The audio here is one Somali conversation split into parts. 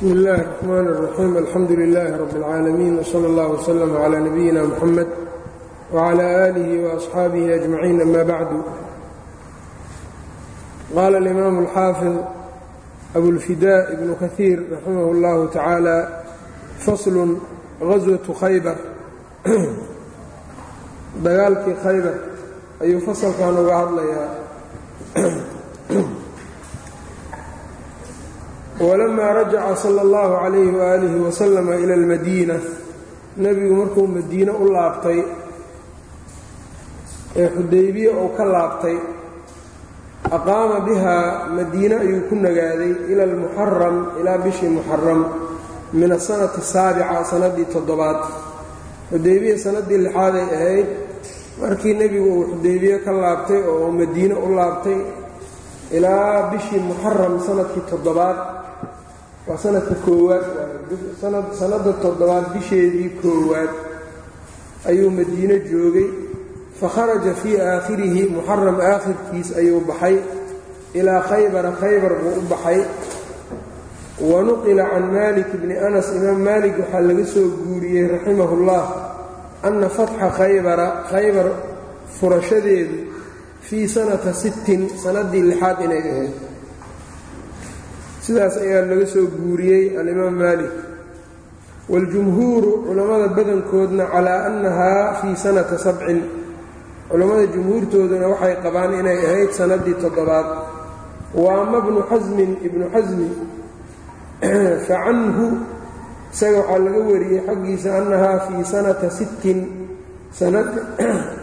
bsmi اllahi الرxman الرaxيim alxamdu لilaahi rab اlcaalamiin wslى اllah wslm عlى nabiyina mxamed wعlى آlihi وaصxaabihi أجmaciin ama bacdu qaala اlimaamu اlxaafid abulfidaa ibnu kahiir raximah اllahu tacaala faslu gaswaةu khaybar dagaalkii khaybar ayuu fasalkan uga hadlayaa walamaa rajaca sala allahu calayhi waaalihi wasalama ila almadiina nebigu markuu madiine u laabtay ee xudaybiye uu ka laabtay aqaama bihaa madiine ayuu ku nagaaday ila almuxaram ilaa bishii muxaram min asanati asaabica sannaddii toddobaad xudaybiye sannaddii lixaaday ahayd markii nebigu uu xudaybiye ka laabtay oo uu madiine u laabtay ilaa bishii muxaram sannadkii toddobaad. Waa sanadka koowaad sanadda toddobaad bisheedii koowaad ayuu madiine joogay. Fakharaja fii aakhirihi muxaram aakhirkiis ayuu baxay. Ilaa khaybara khaybar buu u baxay. Wa nuqila can maalik bni anas imaam maalik waxaa laga soo guuriyey raximahullah anna fatxa khaybara khaybar furashadeedu fii sanata sittin sannaddii lixaad inay ahayd. Sidaas ayaa laga soo guuriyey alimaam maalik. Waاljumhuuru culammada badankoodna calaa annahaa fii sanata sabcin. Culammada jumhuurtooduna waxay qabaan inay ahayd sannaddii toddobaad. Wa ama bnu xasmin ibnu xasmi. Fa canhu isaga waxaa laga wariyey xaggiisa annahaa fii sanata sittin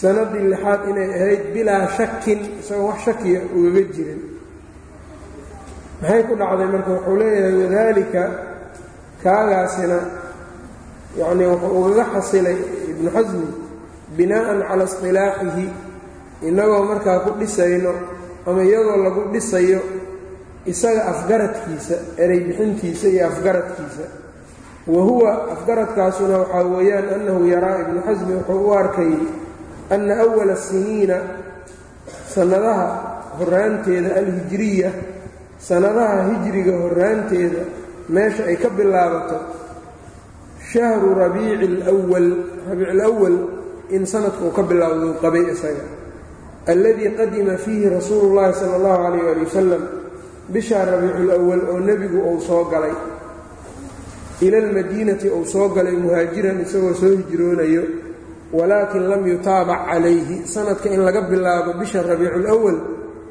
sannaddii lixaad inay ahayd bilaa shakin isagoo wax shakiya ugaga jirin. Maxay ku dhacday marka wuxuu leeyahay wadaalika kaagaasina yacnii wuxuu ugaga xasilay ibnu xasmi binaa'an cala isqilaaxihi innagoo markaa ku dhisayno ama iyadoo lagu dhisayo isaga afgaradkiisa erey bixintiisa iyo afgaradkiisa. Wa huwa afgaradkaasuna waxaa weeyaan annahu yaraa ibnu xasmi wuxuu u arkayay anna awala siniina sannadaha horraanteeda alhijiriya sannadaha hijriga horraanteeda meesha ay ka bilaabato shahru rabiici alwal rabiicilawal in sanadku uu ka bilaawduu qabay isaga. Alladii qadima fiihi rasuulu llahi sala allahu calayh ali wasalam bishaa rabiiculawal oo nebigu uu soo galay. Ila almadiinati uu soo galay muhaajiran isagoo soo hijroonayo walaakin lam yutaabac calayhi sanadka in laga bilaabo bisha rabiiculawal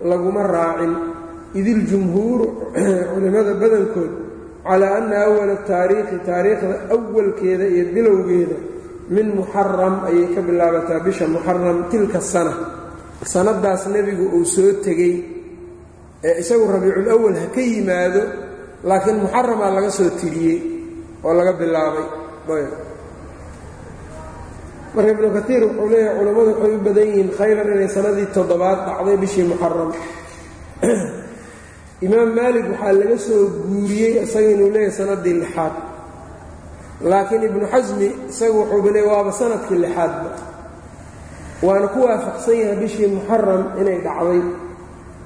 laguma raacin. Idiljumhuuru culimmada badankood calaa anna awala taariikhi taariikhda awalkeeda iyo bilowgeeda min muxaram ayay ka bilaabataa bisha muxaram tilka sana. Sanadaas nebigu uu soo tegey ee isagu rabiiculawal ha ka yimaado laakiin muxaramaa laga soo tiriyey oo laga bilaabay marka ibnu kaiir wuxuu leeyahay culammadu waxay u badan yihiin khaybar inay sanadii toddobaad dhacday bishii muxaram imaam maalik waxaa laga soo guuriyey isaga inuu leeyahay sanadii lixaad. Laakiin ibnu xasmi isagu wuxuuba leey waaba sannadkii lixaadba waana ku waafaqsan yahay bishii muxaram inay dhacday.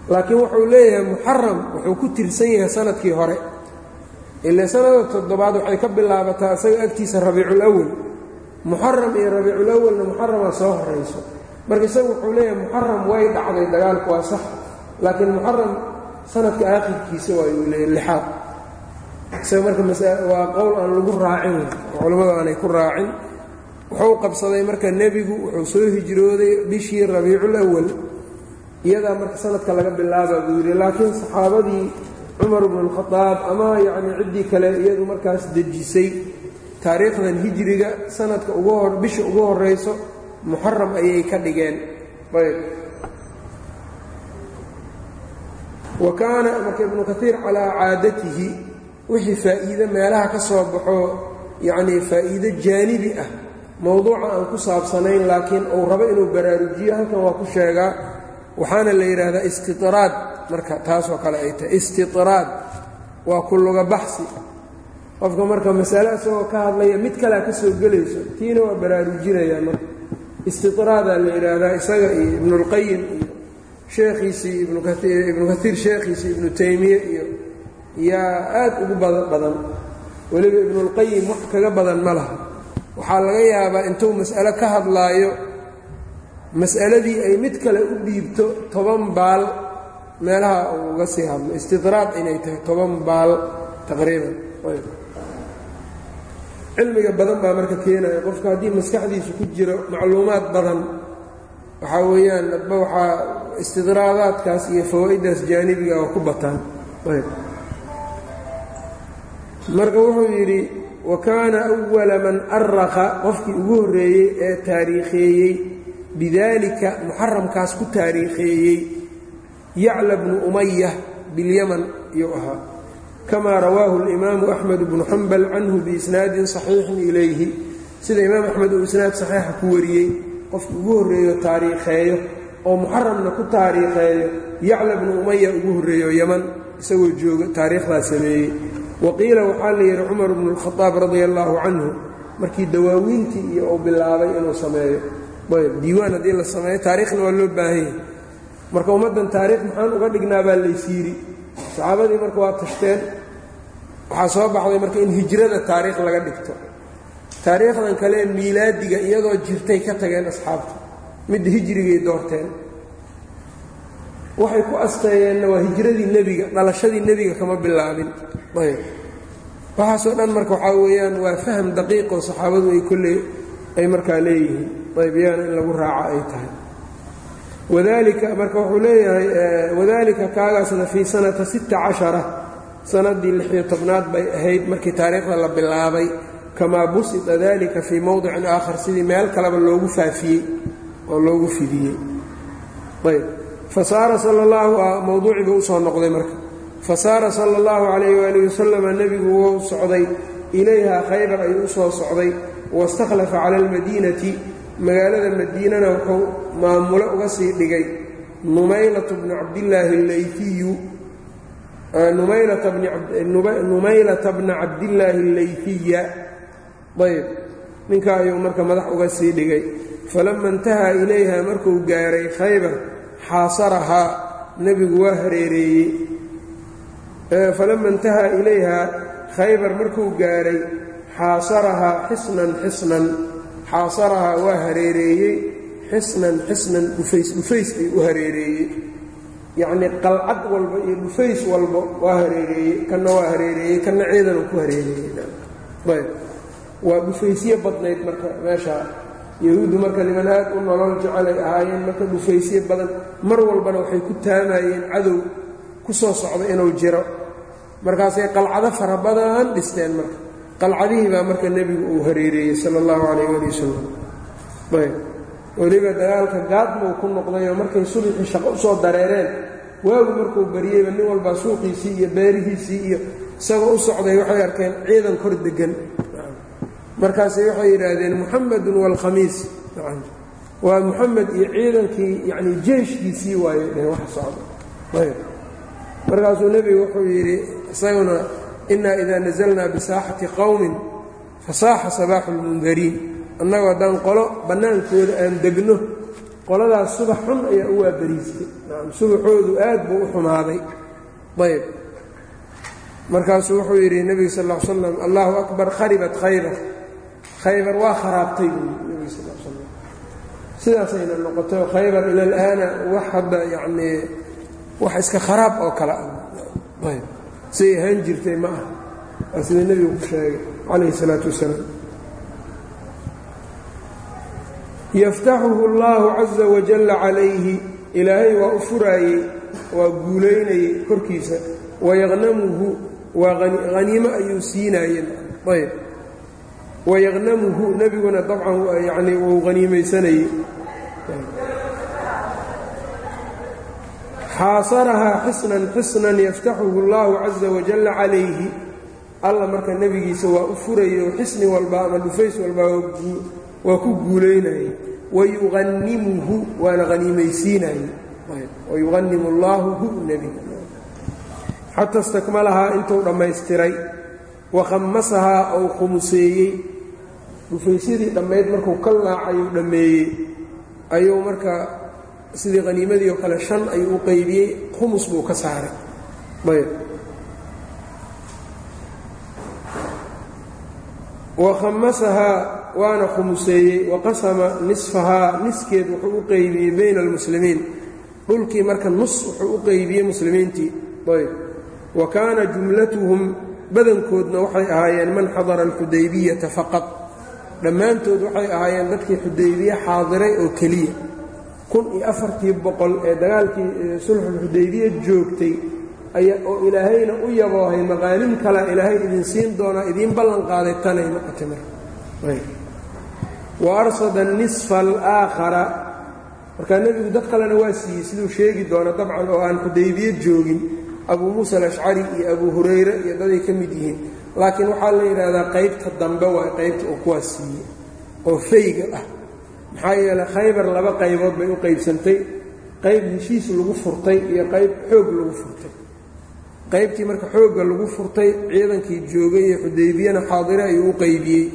Laakiin wuxuu leeyahay muxaram wuxuu ku tirsan yahay sannadkii hore. Ile sanada toddobaad waxay ka bilaabataa isaga agtiisa rabiiculawal muxaram iyo rabiiculawalna muxaramaa soo horayso marka isagu wuxuu leeyahay muxaram way dhacday dagaalku waa sax laakiin muxaram sanadka aakhirkiisa waayuu leeya lixaad. Isaga marka waa qowl aan lagu raacin oo aanay ku raacin. Wuxuu qabsaday marka nebigu wuxuu soo hijrooday bishii rabiicul awal iyadaa marka sanadka laga bilaaba buu yidhi laakiin saxaabadii cumar bnu alkhadaab ama yacnii ciddii kale iyadu markaas dejisay taariikhdan hijriga sanadka ugu bisha ugu horayso muxaram ayay ka dhigeen. Ayb. Wa kaana marka ibnu kaiir calaa caadatihi wixii faa'iide meelaha ka soo baxo yacnii faa'iide jaanibi ah mowduuca aan ku saabsanayn laakiin uu rabo inuu baraarujiyo halkan waa ku sheegaa waxaana la yidhaahdaa istiطraad marka taasoo kale ay tahay istiطraad waa kulluga baxsi qofka marka masale isagoo ka hadlaya mid kalea ka soo gelayso tiina waa baraarujinayaa marka. Istiطraadaa la yidhaahdaa isaga iyo ibnulqayim iyo sheekhiisii ibnu kaiir sheekhiisii ibnu taymiye iyo yaa aad ugu badan. Weliba ibnulqayim wax kaga badan ma laha. Waxaa laga yaabaa intuu mas'alo ka hadlaayo mas'aladii ay mid kale u dhiibto toban baal meelaha uu uga sii hadlo. Istidraad inay tahay toban baal taqriiban cilmiga badan baa marka keenaya qofka haddii maskaxdiisu ku jiro macluumaad badan waxaa weeyaan adba waxaa istidraadaadkaas iyo fawaa-iddaas jaanibiga oo ku bataan. Marka wuxuu yidhi wa kaana أwala man araqa qofkii ugu horreeyey ee taariikheeyey bidaalika muxaramkaas ku taariikheeyey yacla bnu umaya bilyaman iyuu ahaa kama rawaahu اlimaamu axmed bnu xambal canhu biisnaadin saxiixin ilayhi sida imaam axmed uu isnaad saxiixa ku wariyey qofka ugu horreeyo taariikheeyo oo muxaramna ku taariikheeyo yacla bnu umaya ugu horreeyo yaman isagoo jooga taariikhdaa sameeyey waqiila waxaa la yidhi cumar bnu اlkhadaab radia allaahu canhu markii dawaawiintii iyo uu bilaabay inuu sameeyo diiwaan haddii la sameeyo taariikhna waa loo baahan yahay marka ummaddan taariikh maxaan uga dhignaa baa laysiiri saxaabadii marka waa tashteen waxaa soo baxday marka in hijrada taariikh laga dhigto. Taariikhdan kale miilaadiga iyadoo jirtay ka tageen asxaabta midda hijrigay doorteen. Waxay ku asteeyeenna waa hijradii nebiga dhalashadii nebiga kama bilaabin. Ayb. Waxaasoo dhan marka waxaa weeyaan waa faham daqiiqoo saxaabadu ay kolley ay markaa leeyihiin. Ayb iyana in lagu raaco ay tahay wadalika marka wuxuu leeyahay wadalika kaagaasna fii sanata sita cashara sanadii lixiyo tobnaad bay ahayd markii taariikhda la bilaabay. Kamaa busita dalika fii mowdicin aakhar sidii meel kaleba loogu faafiyey oo loogu fidiyey. Ayb. Fasaara sal llahu mowduucii u soo noqday marka. Fasaara sala allahu calayhi waalihi wasalama nebigu wou socday. Ilayha khaybar ayuu u soo socday. Wastakhlafa cala almadiinati magaalada madiinana wuxuu maamulo uga sii dhigay numaylatu bni cabdillaahi allayfiyu numaylata bna cabdillaahi allayfiya ayb ninkaa ayuu marka madax uga sii dhigay. Falama intahaa ilayha markuu gaaray khaybar xaasarahaa. Nebigu waa hareereeyey. Falama intahaa ilayhaa khaybar markuu gaaray xaasarahaa xisnan xisnan xaasarahaa waa hareereeyey xisnan xisnan dhufays dhufays ay u hareereeyey. Yacnii qalcad walba iyo dhufays walba waa hareereeyey kanna waa hareereeyey kanna ciidanu ku hareereeyeyayb waa dhufaysyo badnayd marka meeshaa yahuuddu marka niman aad u nolol jecelay ahaayeen marka dhufaysyo badan mar walbana waxay ku taamayeen cadow ku soo socda inuu jiro. Markaasay qalcado fara badan dhisteen marka qalcadihii baa marka nebigu uu hareereeyey sala allahu calayh ali wasalam ayb. Weliba dagaalka gaadmuu ku noqdayoo markay sulxii shaqo u soo dareereen waagu markuu bariyeyba nin walbaa suuqiisii iyo beerihiisii iyo isagoo u socday waxay arkeen ciidan kor deggan. Markaasay waxay yidhaahdeen muxamedun waalkhamiis waa muxamed iyo ciidankii yacnii jeeshkiisii waayo dheh wax socda. Ayb. Markaasuu nebigu wuxuu yidhi isaguna innaa idaa nasalnaa bisaaxati qowmin fasaaxa sabaaxu lmundariin annagoo haddaan qolo bannaankooda aan degno qoladaas subax xun ayaa u waabariistay subaxoodu aad buu u xumaaday. Ayb. Markaasuu wuxuu yidhi nebiga sal l slam allahu akbar kharibat khaybar. Khaybar waa kharaabtay buu nebiga sal slam sidaasayna noqoto khaybar ila alaana wax hadda yacnii wax iska kharaab oo kale ah. Ayb say ahaan jirtay ma ah waa sida nebigu ku sheegay calayhi salaatu wasalaam. Yaftaxuhu allahu caza wajalla calayhi. Ilaahay waa u furaayey waa guulaynayey korkiisa. Wayaqnamuhu waa haniimo ayuu siinaayey ayb. Wayaqnamuhu nebiguna dabcan yacnii wuu haniimaysanayey xaasarahaa xisnan xisnan yaftaxuhu allahu caza wajalla calayhi. Alla marka nebigiisa waa u furayo xisni walba ama dhufays walba waa ku guulaynayey wayuqanimuhu waana haniimaysiinayey wayuqanimu allaahu hu nebiga. Xata istakmalahaa intuu dhammaystiray wa khamasahaa ou khumuseeyey. Dhufaysyadii dhammayd markuu ka laacayuu dhammeeyey ayuu marka sidii haniimadii oo kale shan ayuu u qaybiyey humus buu ka saaray. Ayb. Wa khamasahaa waana khumuseeyey. Waqasama nisfahaa niskeed wuxuu u qaybiyey bayna almuslimiin. Dhulkii marka nus wuxuu u qaybiyey muslimiintii. Ayb. Wa kaana jumlatuhum badankoodna waxay ahaayeen man xadara alxudaybiyata faqad dhammaantood waxay ahaayeen dadkii xudaybiye xaadiray oo keliya kun iyo afartii boqol ee dagaalkii sulxulxudaybiya joogtay oo ilaahayna u yaboohay maqaanim kale ilaahay idin siin doonaa idiin ballan qaaday tanay noqotay marwa arsada nisfa alaakhara. Markaa nebigu dad kalena waa siiyey siduu sheegi doono dabcan oo aan xudaybiye joogin abuu muusa alashcari iyo abuu hurayre iyo daday ka mid yihiin. Laakiin waxaa la yidhaahdaa qaybta dambe waa qaybta uu kuwaas siiyey oo fayga ah maxaa yeeley khaybar laba qaybood bay u qaybsantay. Qayb heshiis lagu furtay iyo qayb xoog lagu furtay. Qaybtii marka xoogga lagu furtay ciidankii joogay ee xudaybiyana xaadire ayuu u qaybiyey.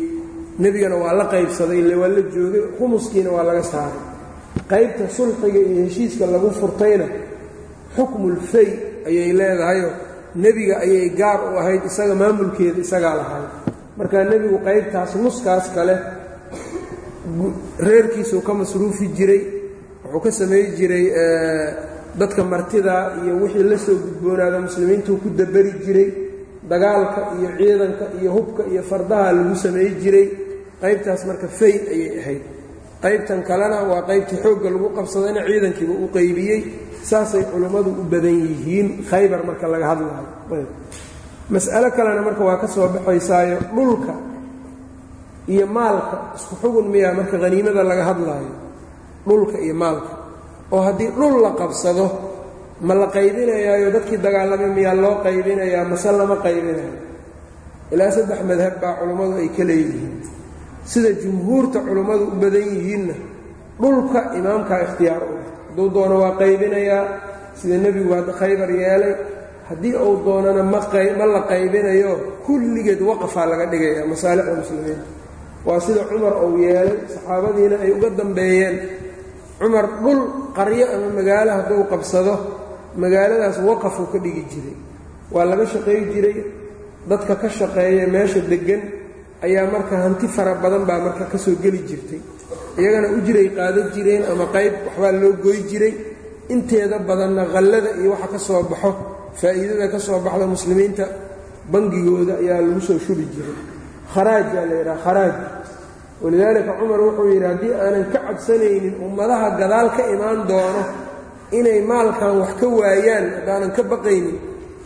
Nebigana waa la qaybsaday ile waa la joogay khumuskiina waa laga saaray. Qaybta sulxiga iyo heshiiska lagu furtayna xukmulfay ayay leedahayoo nebiga ayay gaar u ahayd isaga maamulkeeda isagaa lahay markaa nebigu qaybtaas nuskaas kale reerkiisuu ka masruufi jiray wuxuu ka samay jiray dadka martida iyo wixii la soo gudboonaada muslimiintuu ku daberi jiray dagaalka iyo ciidanka iyo hubka iyo fardaha lagu samay jiray. Qaybtaas marka fay ayay ahayd. Qaybtan kalena waa qaybtii xoogga lagu qabsadayna ciidankiiba u qaybiyey. Saasay culummadu u badan yihiin. Khaybar marka laga hadlayo. Mas'alo kalena marka waa ka soo baxaysaayo dhulka iyo maalka isku xugun miyaa marka haniimada laga hadlaayo dhulka iyo maalka. Oo haddii dhul la qabsado ma la qaybinayaayo dadkii dagaalamay miyaa loo qaybinayaa mase lama qaybinayo? Ilaa saddex madhab baa culummadu ay ka leeyihiin. Sida jumhuurta culummadu u badan yihiinna dhulka imaamkaa ikhtiyaar u leh. Hadduu doono waa qaybinayaa sida nebigu hadda khaybar yeelay haddii uu doonana ma la qaybinayo kulligeed waqafaa laga dhigaya masaalixda muslimiinta waa sida cumar uu yeelay saxaabadiina ay uga dambeeyeen. Cumar dhul qaryo ama magaalo hadduu qabsado magaaladaas waqafuu ka dhigi jiray. Waa laga shaqay jiray dadka ka shaqeeya meesha deggan ayaa marka hanti fara badan baa marka ka soo geli jirtay. Iyagana ujiray qaada jireen ama qayb waxbaa loo goy jiray. Inteeda badanna khallada iyo waxa ka soo baxo faa'iidada ka soo baxda muslimiinta bangigooda ayaa lagu soo shubi jiray kharaajaa la yidhaha kharaaj. Walidaalika cumar wuxuu yidhi haddii aanan ka cabsanaynin ummadaha gadaal ka imaan doono inay maalkan wax ka waayaan haddaanan ka baqaynin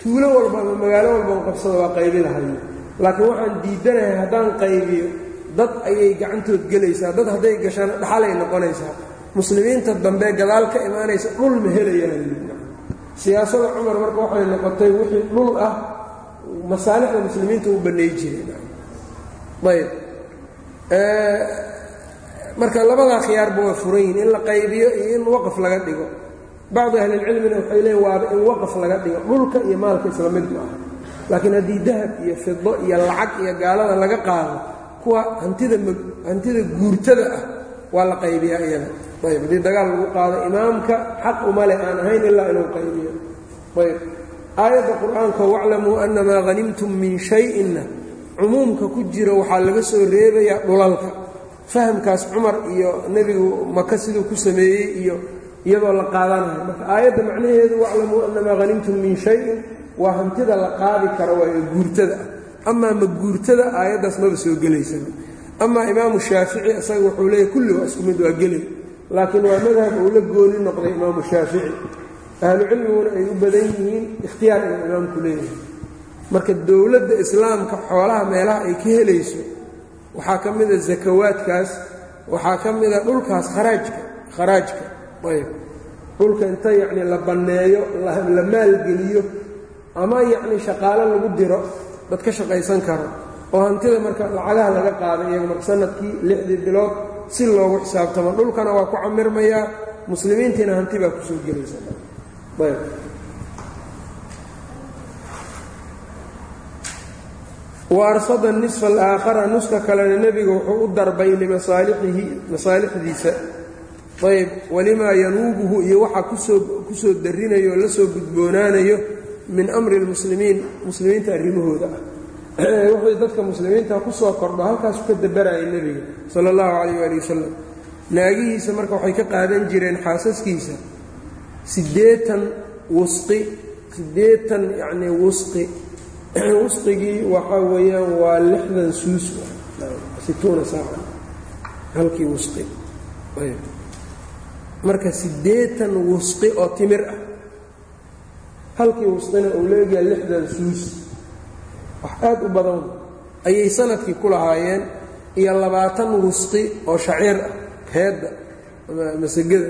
tuulo walba ama magaalo walba u qabsada waa qaybi lahayo laakiin waxaan diidanahay haddaan qaybiyo dad ayay gacantood gelaysaa dad hadday gashana dhaxalay noqonaysaa. Muslimiinta dambe gadaal ka imaanaysa dhul ma helayaan. Siyaasada cumar marka waxay noqotay wixii dhul ah masaalixda muslimiinta u banneey jiray ayb. Marka labadaa khiyaarba waa furan in la qaybiyo iyo in waqaf laga dhigo. Bacdi ahlilcilmina waxay leeyiin waaba in waqaf laga dhigo dhulka iyo maalka isla mid ma aha. Laakiin haddii dahab iyo fido iyo lacag iyo gaalada laga qaado kuwa hantida hantida guurtada ah waa la qaybiyaa iyada. Ayb haddii dagaal lagu qaado imaamka xaq uma leh aan ahayn ilaa inuu qaybiyo. Ayb. Aayadda qur'aanka waclamuu annamaa hanimtum min shay-inna cumuumka ku jiro waxaa laga soo reebayaa dhulalka. Fahamkaas cumar iyo nebigu maka siduu ku sameeyey iyo iyadoo la qaadanayo. Marka aayadda macnaheedu waclamuu annamaa hanimtum min shayin waa hantida la qaadi karo waa ee guurtada. Amaa ma guurtada aayaddaas maba soo gelaysa amaa imaamu shaafici isaga wuxuu leeyahy kulli waa isku mid waa gelay laakiin waa madhab uu la gooni noqday imaamu shaafici. Ahlu cilmiguna ay u badan yihiin ikhtiyaar inuu imaamku leeyahay marka dowladda islaamka xoolaha meelaha ay ka helayso waxaa ka mida zakawaadkaas waxaa ka mida dhulkaas kharaajka kharaajka ayb. Dhulka inta yacnii la banneeyo la maalgeliyo ama yacnii shaqaalo lagu diro dad ka shaqaysan karo oo hantida marka lacagaha laga qaaday iyaga marka sannadkii lixdii bilood si loogu xisaabtamo. Dhulkana waa ku camirmayaa muslimiintiina hanti baa ku soo gelaysa. Ayb wa arsada nisfa alaakhara nuska kalena nebiga wuxuu u darbay limasaalixihi masaalixdiisa. Ayb walimaa yanuubuhu iyo waxa ku soo ku soo darinayo o la soo gudboonaanayo min amri lmuslimiin muslimiinta arrimahooda. Ah wuxuu dadka muslimiinta ku soo kordho halkaasu ka dabaraya nebiga sala allahu calayh waali wasalam naagihiisa marka waxay ka qaadan jireen xaasaskiisa. Siddeetan wusqi siddeetan yacnii wusqi wusqigii waxaa weeyaan waa lixdan suus situuna saaca. Halkii wusqi marka siddeetan wusqi oo timir ah. Halkii wusqina uu leegayaa lixdan suus. Wax aad u badan ayay sannadkii ku lahaayeen iyo labaatan wusqi oo shaciir ah. Heedda ama masagada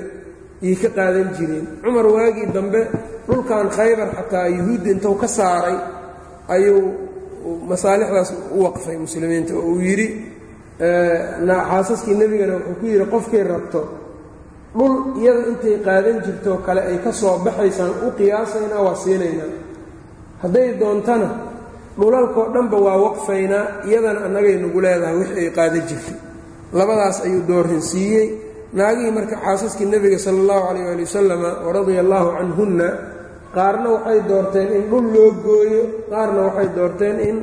iyay ka qaadan jireen. Cumar waagii dambe dhulkan khaybar xataa yuhuudda intuu ka saaray ayuu masaalixdaas u waqfay muslimiinta oo uu yidhi xaasaskii nebigana wuxuu ku yidhi qofkay rabto dhul iyada intay qaadan jirtoo kale ay ka soo baxaysaan u qiyaasaynaa waa siinaynaa. Hadday doontana dhulalkoo dhanba waa waqfaynaa iyadana annagay nagu leedahay wix ay qaadan jirtay. Labadaas ayuu doorinsiiyey naagihii marka xaasaskii nebiga sala allahu calayh waali wasalama waradia allaahu canhunna qaarna waxay doorteen in dhul loo gooyo qaarna waxay doorteen in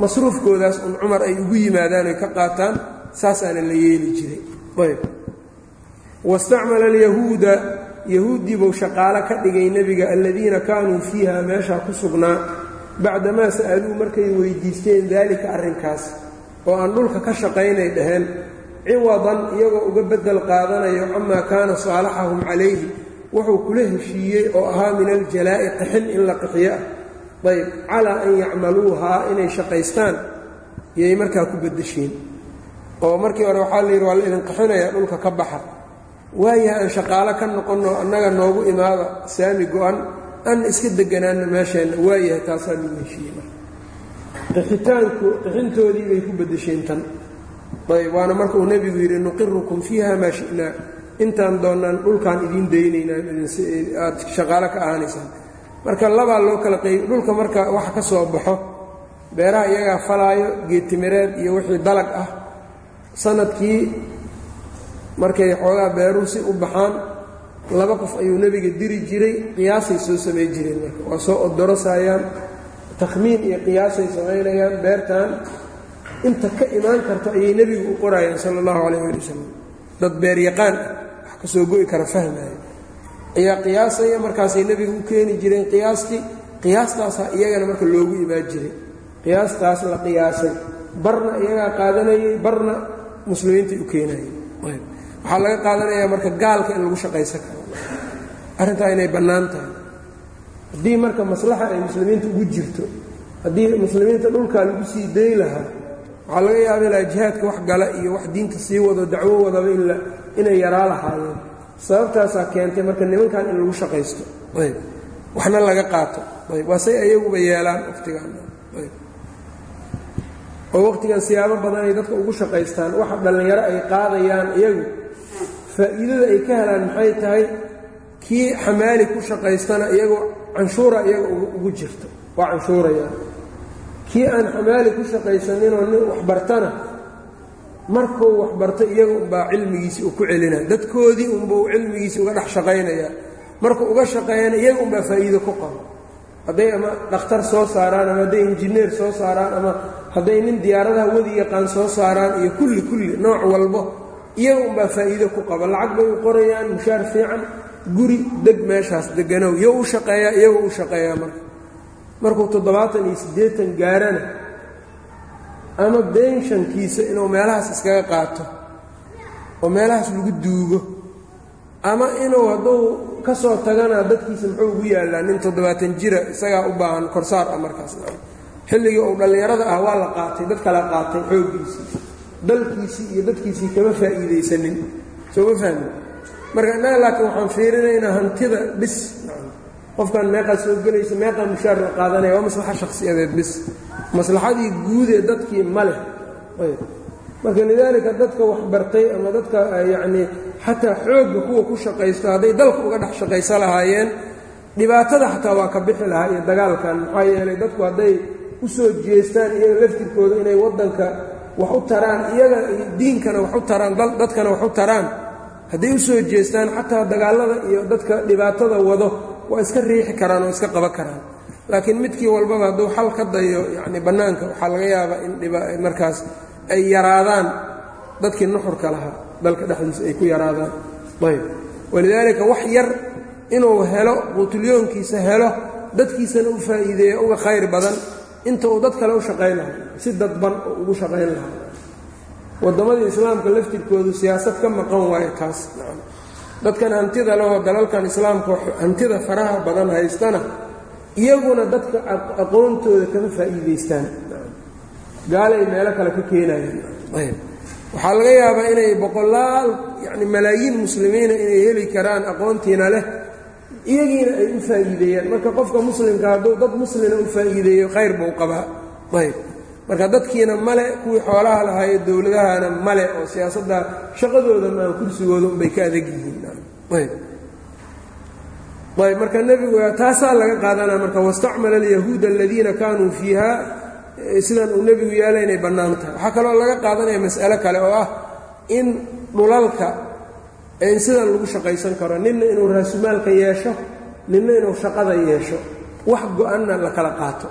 masruufkoodaas un cumar ay ugu yimaadaan oy ka qaataan saasaana la yeeli jiray ayb. Wastacmala alyahuuda yahuuddii buu shaqaalo ka dhigay nebiga aladiina kaanuu fiiha meeshaa ku sugnaa bacdamaa sa'aluu markay weydiisteen daalika arrinkaas oo aan dhulka ka shaqaynay dhaheen ciwadan iyagoo uga beddel qaadanayo camaa kaana saalaxahum calayhi wuxuu kula heshiiyey oo ahaa min aljalaa'i qixin in la qixiyo. Ah ayb calaa an yacmaluuhaa inay shaqaystaan iyay markaa ku beddesheen oo markii hore waxaa la yidhi waa la idin qixinayaa dhulka ka baxa. Waayaha aan shaqaalo ka noqonno annaga noogu imaada saami go-an an iska deganaanna meesheenna waayahay taasaa lagu heshiiyey marka. Qixitaanku qixintoodii bay ku beddesheen tan. Ayb waana marka uu nebigu yidhi nuqirukum fiiha maa shi'naa intaan doonnaan dhulkaan idiin daynaynaa aad shaqaalo ka ahaanaysaan marka labaa loo kala qeyb dhulka marka waxa ka soo baxo beeraha iyagaa falaayo geedtimireed iyo wixii dalag ah sannadkii markay xoogaa beeruhu si u baxaan laba qof ayuu nebiga diri jiray qiyaasay soo samay jireen marka. Waa soo odorosayaan takhmiin iyo qiyaasay samaynayaan beertan inta ka imaan karto ayay nebigu u qorayeen sala allahu calayh ali wasalam dad beer yaqaan ah wax ka soo go'i kara fahmaya ayaa qiyaasaya markaasay nebigu u keeni jireen qiyaastii qiyaastaasaa iyagana marka loogu imaan jiray. Qiyaastaas la qiyaasay. Barna iyagaa qaadanayay barna muslimiintay u keenayeen waxaa laga qaadanayaa marka gaalka in lagu shaqaysan karo. Arrintaa inay bannaan tahay. Haddii marka maslaxa ay muslimiinta ugu jirto haddii muslimiinta dhulkaa lagu sii day lahaa waxaa laga yaaba ilaa jihaadka wax gala iyo wax diinta sii wado dacwo wadaba inay yaraa lahaayeen. Sababtaasaa keentay marka nimankan in lagu shaqaysto. Ayb. Waxna laga qaato. Ayb. Waa say ayaguba yeelaan waqtigan ayb. Oo waqtigan siyaabo badan ay dadka ugu shaqaystaan. Waxa dhallinyaro ay qaadayaan iyagu. Faa'iidada ay ka helaan maxay tahay? Kii xamaali ku shaqaystana iyagoo canshuura iyaga ugu jirto waa canshuurayaan kii aan xamaali ku shaqaysaninoo nin waxbartana markuu waxbarto iyaga unbaa cilmigiisii uu ku celinaya dadkoodii unbuu cilmigiisii uga dhex shaqaynayaa markuu uga shaqeeyana iyaga unbaa faa'iido ku qabo. Hadday ama dhakhtar soo saaraan ama hadday injineer soo saaraan ama hadday nin diyaaradaha wadi yaqaan soo saaraan iyo kulli kulli nooc walbo iyaga unbaa faa'iido ku qaba lacag bay u qorayaan mushaar fiican guri deg meeshaas deganow iyo u shaqeeyaa iyagoo u shaqeeyaa marka markuu toddobaatan iyo siddeetan gaarana ama beenshankiisa inuu meelahaas iskaga qaato oo meelahaas lagu duugo ama inuu hadduu ka soo tagana dadkiisa muxuu ugu yaallaa nin toddobaatan jira isagaa u baahan korsaar ah markaas. Xilligii uu dhallinyarada ah waa la qaatay dad kala qaatay xooggiisii dalkiisii iyo dadkiisii kama faa'iidaysanin. Soo ma fahmi marka innaga laakiin waxaan fiirinaynaa hantida bis qofkan meeqaa soo gelaysa meeqaa mushaar la qaadanaya waa maslaxa shakhsiyadeed bis. Maslaxadii guudee dadkii ma leh. Marka lidaalika dadka waxbartay ama dadka yacnii xataa xoogga kuwa ku shaqaysto hadday dalka uga dhex shaqaysa lahaayeen dhibaatada xataa waa ka bixi lahaa iyo dagaalkan. Maxaa yeelay dadku hadday u soo jeestaan iyaga laftirkooda inay waddanka wax u taraan iyaga diinkana wax u taraan dadkana wax u taraan. Hadday u soo jeestaan xataa dagaallada iyo dadka dhibaatada wado waa iska riixi karaan oo iska qaban karaan. Laakiin midkii walbaba hadduu xal ka dayo yacni bannaanka waxaa laga yaabaa in dhiba markaas ay yaraadaan dadkii nuxurka lahaa dalka dhexdiisa ay ku yaraadaan. Ayb walidaalika wax yar inuu helo quutulyoonkiisa helo dadkiisana u faa'iideeya uga khayr badan inta uu dad kale u shaqayn lahaa si dadban oo ugu shaqayn lahaa. Waddamadii islaamka laftirkoodu siyaasad ka maqan waayo taas dadkan hantida lehoo dalalkan islaamka hantida faraha badan haystana iyaguna dadka aqoontooda kama faa'iidaystaan. Gaalay meelo kale ka keenayaan waxaa laga yaabaa inay boqolaal yani malaayiin muslimiina inay heli karaan aqoontiina leh iyagiina ay u faa'iideeyaan. Marka qofka muslimka hadduu dad muslina u faa'iideeyo khayr buu qabaa. Ayb marka dadkiina male kuwii xoolaha lahaayo dowladahana male oo siyaasadda shaqadooda maa kursigooda unbay ka adag yihiin. Ayb. Marka nebigu taasaa laga qaadanaya marka wastacmala alyahuuda aladiina kaanuu fiiha sidan uu nebigu yaalla inay bannaan tahay. Waxaa kaloo laga qaadanaya mas'alo kale oo ah in dhulalka in sidan lagu shaqaysan karo ninna inuu raasumaalka yeesho ninna inuu shaqada yeesho wax go-anna la qaato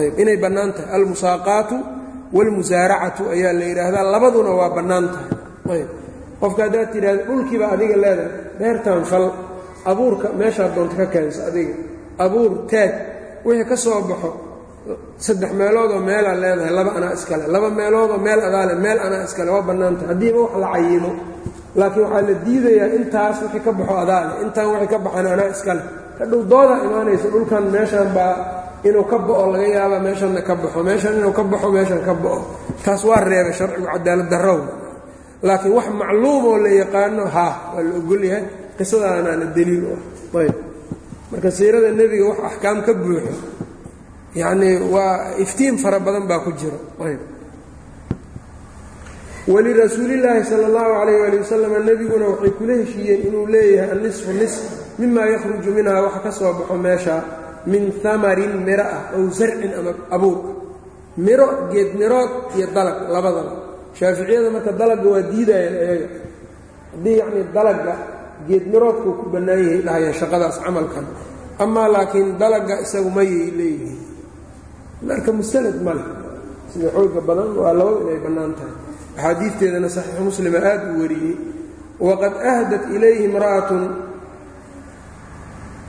ayb inay bannaan tahay. Almusaaqaatu waalmusaaracatu ayaa la yidhaahdaa labaduna waa bannaan tahay. Ayb qofka haddaad tidhahda dhulkiiba adiga leedahay beertan fal abuurka meeshaad doonta ka keenso adiga abuur taag wixii ka soo baxo saddex meeloodoo meelaa leedahay laba anaa iskale laba meeloodoo meel adaale meel anaa iskale waa bannaantahay haddiiba wax la cayimo laakiin waxaa la diidayaa intaas wixii ka baxo adaale intaan wixii ka baxan anaa iskale. Hadhow dooda imaanayso dhulkan meeshan baa inuu ka bao laga yaaba meeshanna ka baxo meeshan inuu ka baxo meeshan ka bao taas waa reebay sharcigu cadaalad darrow laakiin wax macluumoo la yaqaano haa waa la ogolyahay qisadaanaana daliil u ah. Ayb. Marka siirada nebiga wax axkaam ka buuxo yacnii waa iftiin fara badan baa ku jiro ayb. Walirasuulillaahi sala allahu calayh waali wasalam nebiguna waxay kula heshiiyeen inuu leeyahay annisfu nisf mima yakhruju minhaa waxa ka soo baxo meesha min amarin miro ah ow sarcin ama abuur. Miro geed mirood iyo dalag labadaba shaaficiyada marka dalagga waa diidayaan ayaga. Haddii yacnii dalagga geed miroodkuu ku bannaan yahay dhahayaan shaqadaas camalkan. Amaa laakiin dalagga isagu mayay leeyihiin. Marka musanad ma leh. Sida xooga badan waa labadu inay bannaan tahay. Axaadiidteedana saxiixu muslima aad u wariyey. Waqad ahdat ilayhi imra'atun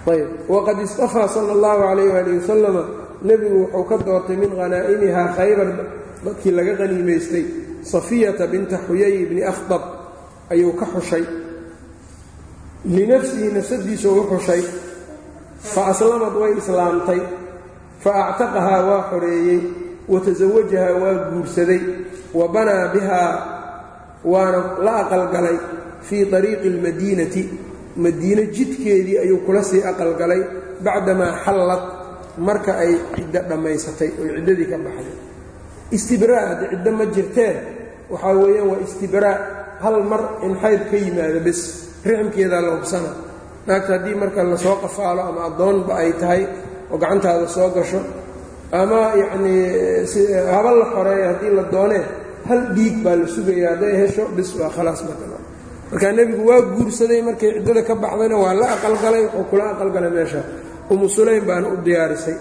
ayb. Waqad istafaa sala allahu calayh waali wasalama nebigu wuxuu ka doortay min khanaa'imihaa khaybar dadkii laga qhaniimaystay safiyata binta xuyay bni akhdab ayuu ka xushay. Linafsihi nafsadiisa u xushay fa aslamad way islaamtay fa actaqahaa waa xoreeyey wa tasawajahaa waa guursaday wa banaa bihaa waana la aqalgalay fii ariiqi almadiinati madiine jidkeedii ayuu kula sii aqalgalay bacdamaa xallad marka ay ciddo dhammaysatay oy ciddadii ka baxday. Istibraa haddii ciddo ma jirteen? Waxaa weeyaan waa istibraa hal mar in xayd ka yimaado bes rixmkeedaa la hubsana. Naagta haddii marka la soo qafaalo ama addoonba ay tahay oo gacantaada soo gasho ama yacnii haba la xoreeyo haddii la doonee hal dhiig baa la sugaya hadday hesho bis waa khalaas marka markaa nebigu waa guursaday markay ciddada ka baxdayna waa la aqalgalay wuxuu kula aqalgalay meesha. Umu sulaym baana u diyaarisay.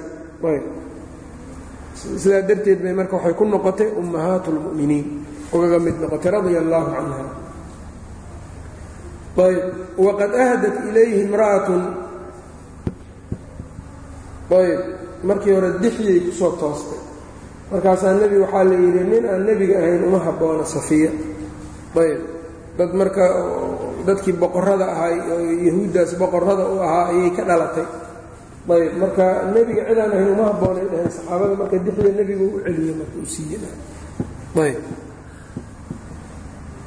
Sidaa darteed bay marka waxay ku noqotay ummahaat اlmu'miniin ugaga mid noqotay radia allahu canha ayb. Waqad ahdat ilayhi imra'atun. Ayb. Markii hore dixyay ku soo toostay. Markaasaa nebi waxaa la yidhi nin aan nebiga ahayn uma habboona safiya. Ayb dad marka dadkii boqorada ahay oo yahuuddaas boqorada u ahaa ayay ka dhalatay. Ayb marka nebiga cidaan ahayn uma habboonay dhaheen saxaabada marka dixda nebigu u celiyey marka uu siiyeyayb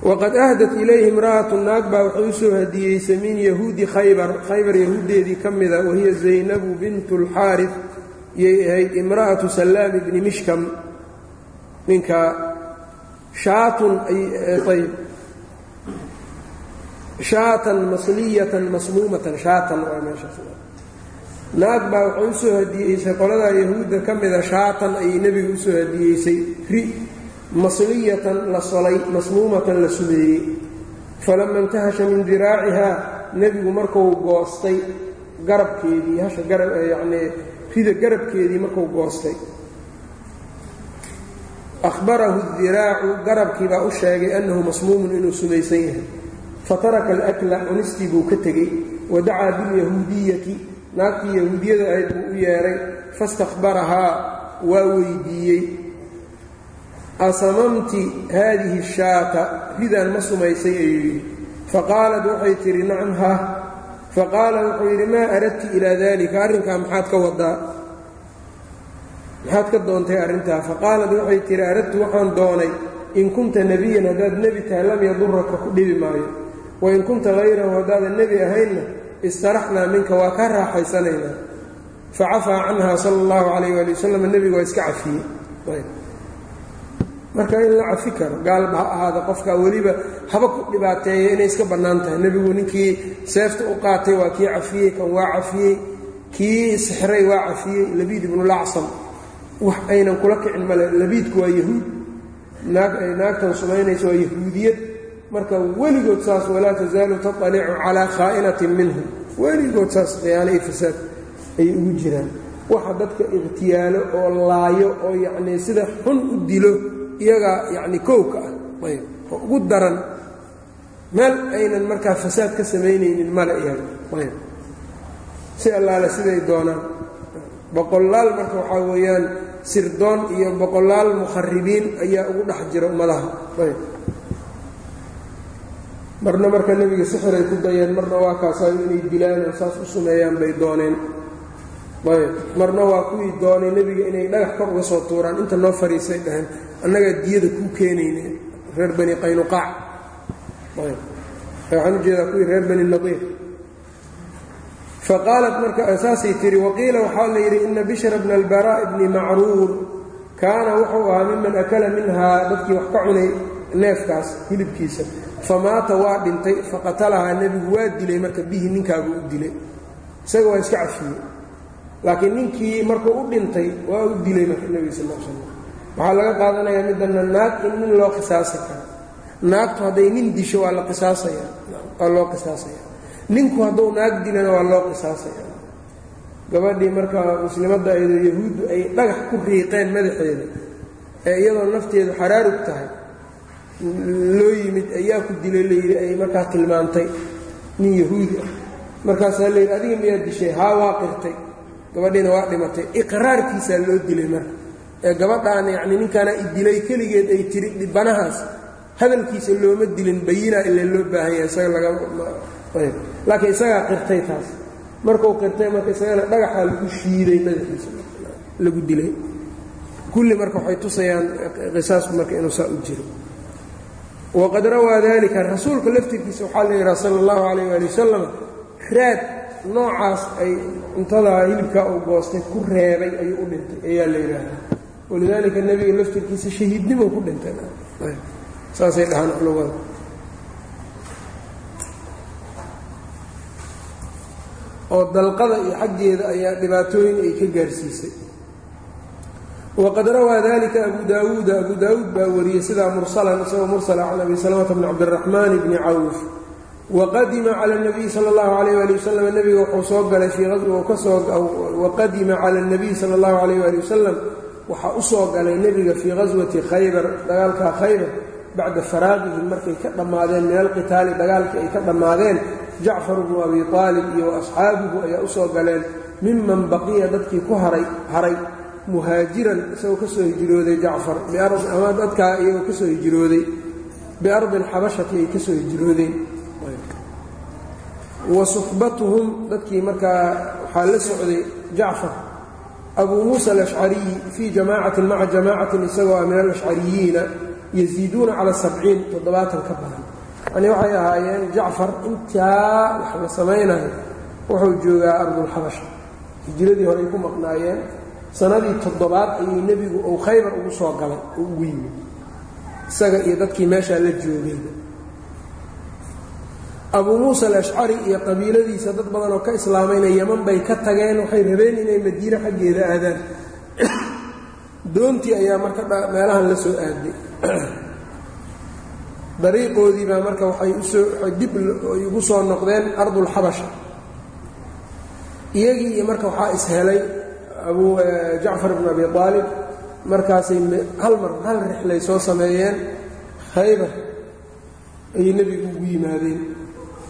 waqad ahdat ilayhi imra'atu naag baa waxay u soo hadiyeysay min yahuudi khaybar. Khaybar yahuuddeedii ka mida wahiya zaynabu bintu اlxaarif yay ahayd imra'atu salaam bni mishkam. Ninka shaatun ayb shaatan masliyatan masmuumatan shaatan waa meeshaas naag baa waxay u soo hadiyeysay qoladaa yahuudda ka mida shaatan ayay nebiga u soo hadiyeysay. Ri masliyatan la solay masmuumatan la sumeeyey falama intahasha min diraacihaa nebigu markuu goostay garabkeedii hasha garab yacnii rida garabkeedii markuu goostay. Ahbarahu diraacu garabkii baa u sheegay annahu masmuumun inuu sumaysan yahay fataraka alakla cunistii buu ka tegey. Wadacaa bilyahuudiyati naagtii yahuudiyada ahayd buu u yeedhay fastakhbarahaa waa weydiiyey. Asamamti haadihi shaata ridaan ma sumaysay ayuu yidhi. Faqaalat waxay tidhi nacam ha. Faqaala wuxuu yidhi maa aradti ilaa dalika arrinkaa maxaad ka wadaa maxaad ka doontay arrintaa? Faqaalat waxay tihi aradtu waxaan doonay in kunta nebiyan haddaad nebi tahay lam yaduraka ku dhibi maayo wain kunta hayrahu haddaadan nebi ahaynna istaraxnaa minka waa kaa raaxaysanaynaa. Facafaa canha sala allahu calayh waali wasalam nebigu waa iska cafiyey. Marka in la cafi karo gaalba ha ahaada qofka weliba haba ku dhibaateeya inay iska bannaan tahay. Nebigu ninkii seefta u qaatay waa kii cafiyey kan waa cafiyey kii sixray waa cafiyey labiid ibnulacsam wax aynan kula kicin male labiidku waa yahuud. Naag ay naagtan sumaynayso waa yahuudiyad marka weligood saas walaa tasaalu taطalicu calaa khaa'inatin minhum. Weligood saas khiyaano iyo fasaad ay ugu jiraan. Waxa dadka ikhtiyaalo oo laayo oo yacnii sida xun u dilo iyagaa yacni kowka ah ayb oo ugu daran meel aynan markaa fasaad ka samaynaynin male iyaga ayb. Si allaale siday doonaan. Boqolaal marka waxaa weeyaan sirdoon iyo boqolaal mukharibiin ayaa ugu dhex jira ummadaha ayb marna marka nebiga sixiray ku dayeen marna waa kaasaayo inay dilaan oo saas u sumeeyaan bay dooneen ayb marna waa kuwii doonay nebiga inay dhagax kor uga soo tuuraan inta noo fariisay dhaheen annagaa diyada kuu keenayne reer bani qaynuqaac ayb waxaan u jeedaa kuwii reer bani nadiir faqaalat marka saasay tihi waqiila waxaa la yidhi ina bishra bna albaraa'i bni macruur kaana wuxuu ahaa miman akala minhaa dadkii wax ka cunay neefkaas hilibkiisa famaata waa dhintay faqatalahaa nebigu waa dilay marka bihi ninkaagu u dilay. Isaga waa iska cafiyey. Laakiin ninkii markuu u dhintay waa u dilay marka nebiga sal l waxaa laga qaadanayaa midana naag in nin loo qisaasi karo. Naagtu hadday nin disho waa la qisaasaya. Waa loo qisaasaya. Ninku hadduu naag dilana waa loo qisaasaya. Gabadhii marka muslimadda ayadoo yahuuddu ay dhagax ku riiqeen madaxeeda ee iyadoo nafteedu xaraarug tahay loo yimid ayaa ku dilay layidhi ay markaa tilmaantay nin yahuudi ah markaasaa layidhi adiga miyaa dishay? Haa waa qirtay. Gabadhiina waa dhimatay. Iqraarkiisaa loo dilay marka. Ee gabadhaan yacni ninkaana idilay keligeed ay tiri dhibanahaas hadalkiisa looma dilin bayinaa ila loo baahan yahay isaga laga laakiin isagaa qirtay taas. Markuu qirtay marka isagana dhagaxaa lagu shiiday madaxiisa lagu dilay. Kulli marka waxay tusayaan qisaasku marka inuu saa u jiro waqad rawaa dalika rasuulka laftirkiisa waxaa la yidhaha sala allahu calayh waali wasalam raad noocaas ay cuntadaa hilibkaa uu goostay ku reebay ayuu u dhintay ayaa la yidhaahdaa walidaalika nebiga laftirkiisa shahiidnimo ku dhintay saasay dhahaan culumada oo dalqada iyo xaggeeda ayaa dhibaatooyin ay ka gaarsiisay waqad rawaa dalika abu daawuuda abu daawuud baa wariyey sidaa mursalan isagoo mursala can abi salamata bni cabdiraxmaan bni cawf waqadima cala nabiyi sala allahu alayh ali wasalam nebiga wuxuu soo galay fii waqadima cala nabiyi sala allahu alayh ali wasalam waxaa u soo galay nebiga fii qaswati khaybar dagaalkaa khaybar bacda faraaqihim markay ka dhammaadeen min alqitaali dagaalkii ay ka dhammaadeen jacfar bnu abi aalib iyo asxaabuhu ayaa u soo galeen miman baqiya dadkii ku haray muhaajiran isagoo ka soo hijrooday jacfar ama dadkaa iyagoo ka soo hijrooday biardi alxabashati ay ka soo hijroodeen wa suxbatuhum dadkii markaa waxaa la socday jacfar abuu muusa alashcariyi fii jamaacatin maca jamaacatin isagoo ah min alashcariyiina yaziiduuna cala sabciin toddobaatan ka badan. Yanii waxay ahaayeen jacfar intaa wax la samaynayo wuxuu joogaa ardulxabasha hijradii horey ku maqnaayeen sanadii toddobaad ayuu nebigu uu khaybar ugu soo galay oo ugu yimid isaga iyo dadkii meeshaa la joogayba abuu muusa alashcari iyo qabiiladiisa dad badan oo ka islaamayna yeman bay ka tageen waxay rabeen inay madiine xaggeeda aadaan. Doontii ayaa marka meelahan la soo aaday. Dariiqoodii baa marka waxay u soo dib ugu soo noqdeen ardulxabasha iyagii iyo marka waxaa ishelay abu jacfar bn abi aalib markaasay hal mar hal rixlay soo sameeyeen khaybar ayay nebiga ugu yimaadeen.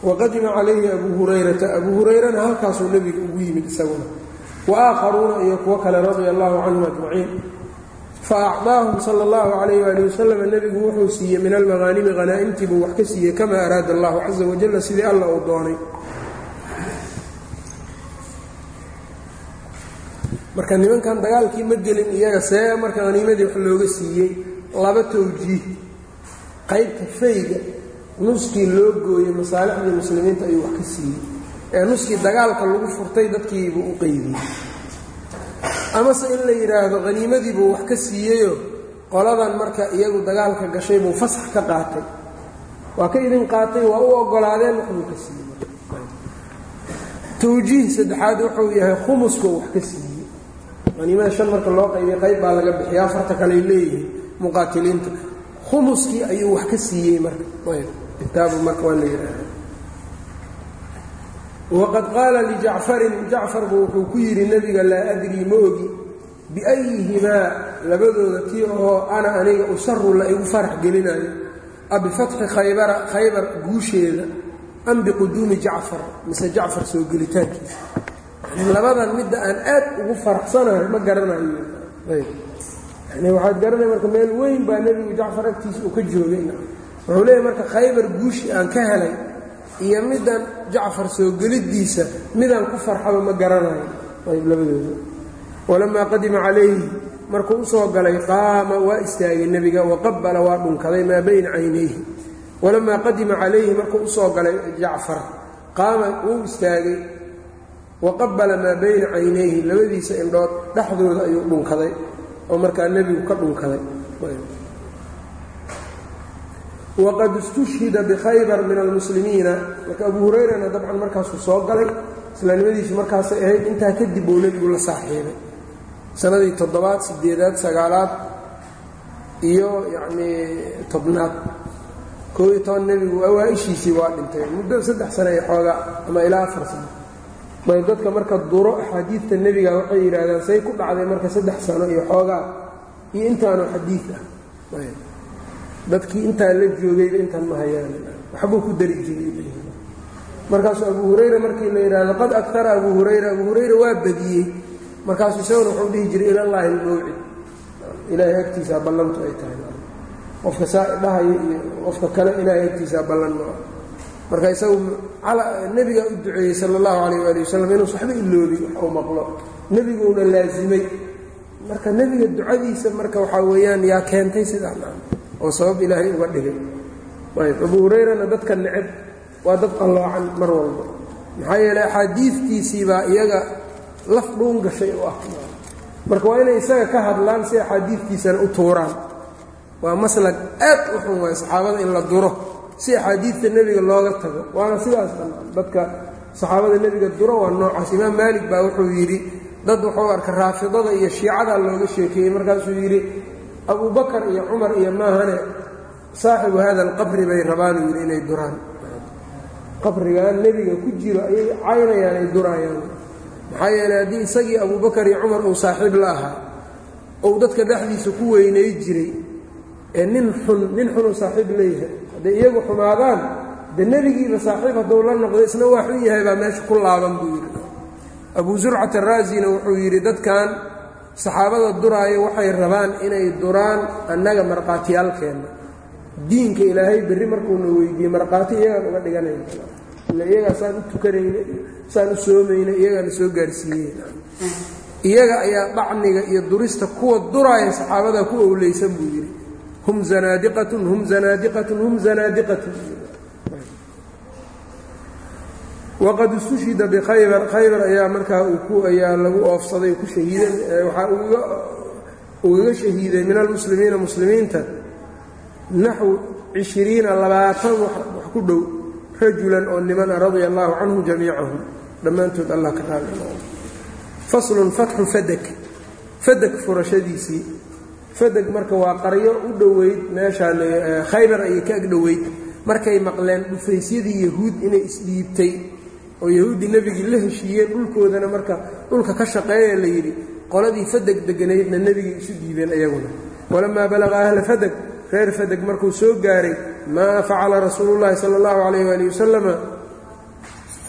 Waqadima calayhi abuu hurayrata abuu hurayrana halkaasuu nebiga ugu yimid isaguna. Wa aakharuuna iyo kuwo kale radia allahu canhum ajmaciin. Fa acdaahum sala allahu calayh waali wasalam nebigu wuxuu siiyey min almaqaanimi hanaa'imtii buu wax ka siiyey kamaa araada allahu caza wajalla sidii alla uu doonay marka nimankan dagaalkii ma gelin iyaga see marka haniimadii wax looga siiyey laba towjiih qaybta fayga nuskii loo gooyey masaalixdii muslimiinta ayuu wax ka siiyey. Ee nuskii dagaalka lagu furtay dadkiibuu u qeybiyey amase in la yidhaahdo haniimadiibuu wax ka siiyeyoo qoladan marka iyagu dagaalka gashay buu fasax ka qaatay. Waa ka idin qaatay waa u ogolaadeen waxbuu ka siiyey. Towjiih saddexaad wuxuu yahay khumuskoo wax ka siiyey haniimada shan marka loo qaybiyey qayb baa laga bixiya afarta kaley leeyihiin muqaatiliinta. Khumuskii ayuu wax ka siiyey marka. Kitaabu marka waa la yidhaahda waqad qaala lijacfarin jacfarbu wuxuu ku yidhi nebiga laa adrii ma ogi. Biayihimaa labadooda tii oo ana aniga usaru la igu farax gelinayo a bifatxi khaybara khaybar guusheeda. Am biquduumi jacfar. Mise jacfar soo gelitaankiisa labadan midda aan aad ugu faraxsanahay ma garanayo waxaad garanaya marka meel weyn baa nebigu jacfar agtiisa uu ka joogay. Wuxuu leeyahy marka khaybar guushii aan ka helay iyo middan jacfar soo geliddiisa midaan ku farxaba ma garanayo labadooda. Walamaa qadima calayhi markuu u soo galay qaama waa istaagay nebiga waqabala waa dhunkaday maa bayna caynayhi. Walamaa qadima calayhi markuu u soo galay jacfar qaama wuu istaagay waqabala maa bayna caynayhi labadiisa indhood dhexdooda ayuu dhunkaday oo markaa nebigu ka dhunkaday. Waqad istushhida bikhaybar min almuslimiina. Marka abu hurayrana dabcan markaasuu soo galay islaamnimadiisu markaasay ahayd intaa kadib uu nebigu la saaxiibay. Sanadii toddobaad sideedaad sagaalaad iyo yacnii tobnaad. Koob iyo toban nebigu awaa-ishiisii waa dhintay. Muddo saddex sano ee xoogaa ama ilaa afar sano ayb dadka marka duro axaadiidta nebiga waxay yidhaahdaan say ku dhacday marka saddex sano iyo xoogaa. Iyo intaanu xadiid ah. Dadkii intaa la joogayba intaan ma hayaan. Waxbuu ku dari jiray markaasuu abu hurayra markii la yidhaahdo qad agtara abu hurayra. Abu hurayra waa badiyey. Markaasuu isaguna wuxuu dhihi jiray ilallaahi almawcid. Ilaahay agtiisaa ballantu ay tahay. Qofka saa dhahayo iyo qofka kale ilaahay agtiisaa ballan marka isagu nebigaa u duceeyey sala allahu calayh waali wasalam inuus waxba iloobin wax uu maqlo. Nebiguuna laasimay marka nebiga ducadiisa marka waxaa weeyaan yaa keentay sidaa oo sabab ilaahay uga dhigay. Ayb abu hurayrana dadka neceb waa dad qalloocan mar walba. Maxaa yeeley axaadiidtiisiibaa iyaga laf dhuun gashay u ah. Marka waa inay isaga ka hadlaan si axaadiidtiisana u tuuraan. Waa maslag aad u xun waay saxaabada in la duro si axaadiidta nebiga looga tago. Waana sidaas dadka saxaabada nebiga duro waa noocaas. Imaam maalik baa wuxuu yidhi dad wuxuu arka raafidada iyo shiicadaa looga sheekeeyey. Markaasuu yidhi abu bakar iyo cumar iyo maahane saaxibu hada alqabri bay rabaanuu yidhi inay duraan. Qabrigan nebiga ku jiro ayay caynayaan ay duraayaan. Maxaa yeeley haddii isagii abubakar iyo cumar uu saaxiib la ahaa ou dadka dhexdiisa ku weynay jiray ee nin xun nin xunuu saaxiib leeyahay hadday iyagu xumaadaan dee nebigiiba saaxiib hadduu la noqdo isna waa xun yahay baa meesha ku laaban buu yidhi. Abu zurcat araasina wuxuu yidhi dadkan saxaabada duraayo waxay rabaan inay duraan annaga markhaatiyaalkeenna. Diinka ilaahay berri markuuna weydiiyey markhaati iyagaan uga dhiganayna. Iyagaa saan u tukanayna saan u soomayna iyagaana soo gaarsiiyey iyaga ayaa dhacniga iyo durista kuwa duraaya saxaabadaa ku owleysan buu yidhi hum zanaadiqatun hum zanaadiqatun hum zanaadiqatun waqad istushhida bikhaybar khaybar ayaa markaa ayaa lagu oofsaday ku shahiiday waxaa ugaga shahiiday min almuslimiina muslimiinta naxw cishiriina labaatan wax ku dhow rajulan oo niman a radia allahu canhum jamiicahum. Dhammaantood allah ka raali faslun fatxu fadak fadak furashadiisii fadag marka waa qaryo u dhoweyd meeshaan khaybar ayay ka ag dhoweyd. Markay maqleen dhufaysyadii yahuud inay isdhiibtay oo yahuuddii nebigii la heshiiyeen dhulkoodana marka dhulka ka shaqeeya la yidhi qoladii fadeg deganaydna nebigay isu dhiibeen iyaguna walamaa balaqa ahla fadeg reer fadeg markuu soo gaaray maa facala rasuulu llaahi sala allahu calayh waali wasalama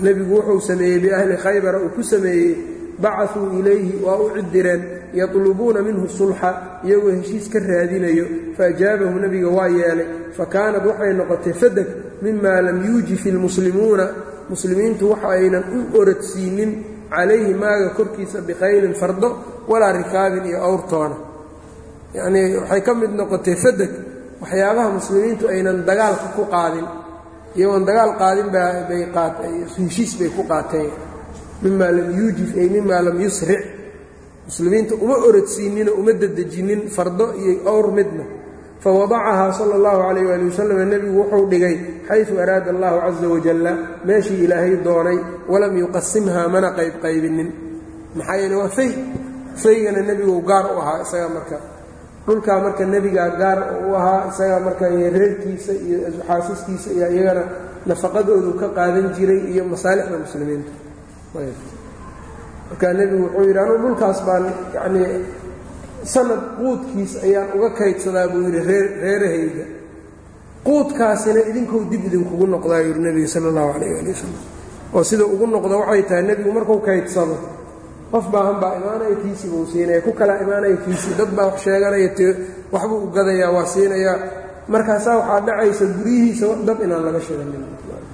nebigu wuxuu sameeyey biahli khaybara uu ku sameeyey bacasuu ilayhi waa u cidireen yatlubuuna minhu sulxa iyagoo heshiis ka raadinayo faajaabahu nebiga waa yeelay fa kaanad waxay noqotay fadeg mima lam yuujifi lmuslimuuna muslimiintu waxa aynan u oradsiinin calayhi maaga korkiisa bikhaylin fardo walaa rikaabin iyo awrtoona yacnii waxay ka mid noqotay fadeg waxyaabaha muslimiintu aynan dagaalka ku qaadin iyagoon dagaal qaadin bay heshiis bay ku qaateen mima lam yuujif ay mima lam yusric muslimiinta uma oradsiinino uma dedejinin fardo iyo awr midna. Fawadacahaa sala allahu calayh waali wasalam nebigu wuxuu dhigay xaysu araada allahu casa wajalla meeshii ilaahay doonay walam yuqasimhaa mana qaybqaybinin maxaa yeele waa fay. Faygana nebigu gaar u ahaa isaga marka. Dhulkaa marka nebigaa gaar u ahaa isagaa marka reerkiisa iyo xaasiskiisa iyo iyagana nafaqadoodu ka qaadan jiray iyo masaalixda muslimiinta markaa nebigu wuxuu yidhi anuu dhulkaas baan yacnii sanad quudkiis ayaan uga kaydsadaa buu yidhi ree reerahayga quudkaasina idinkou dib idinkugu noqdaa yidhi nebiga sala allahu calayh waali wasalam oo sida ugu noqdo waxay tahay nebigu markuu kaydsado qof baa imaanaya kiisii buu siinaya ku kalaa imaanaya kiisii dad baa wax sheeganaya t waxbuu u gadayaa waa siinayaa markaasaa waxaa dhacaysa guryihiisa dab inaan laga shidanin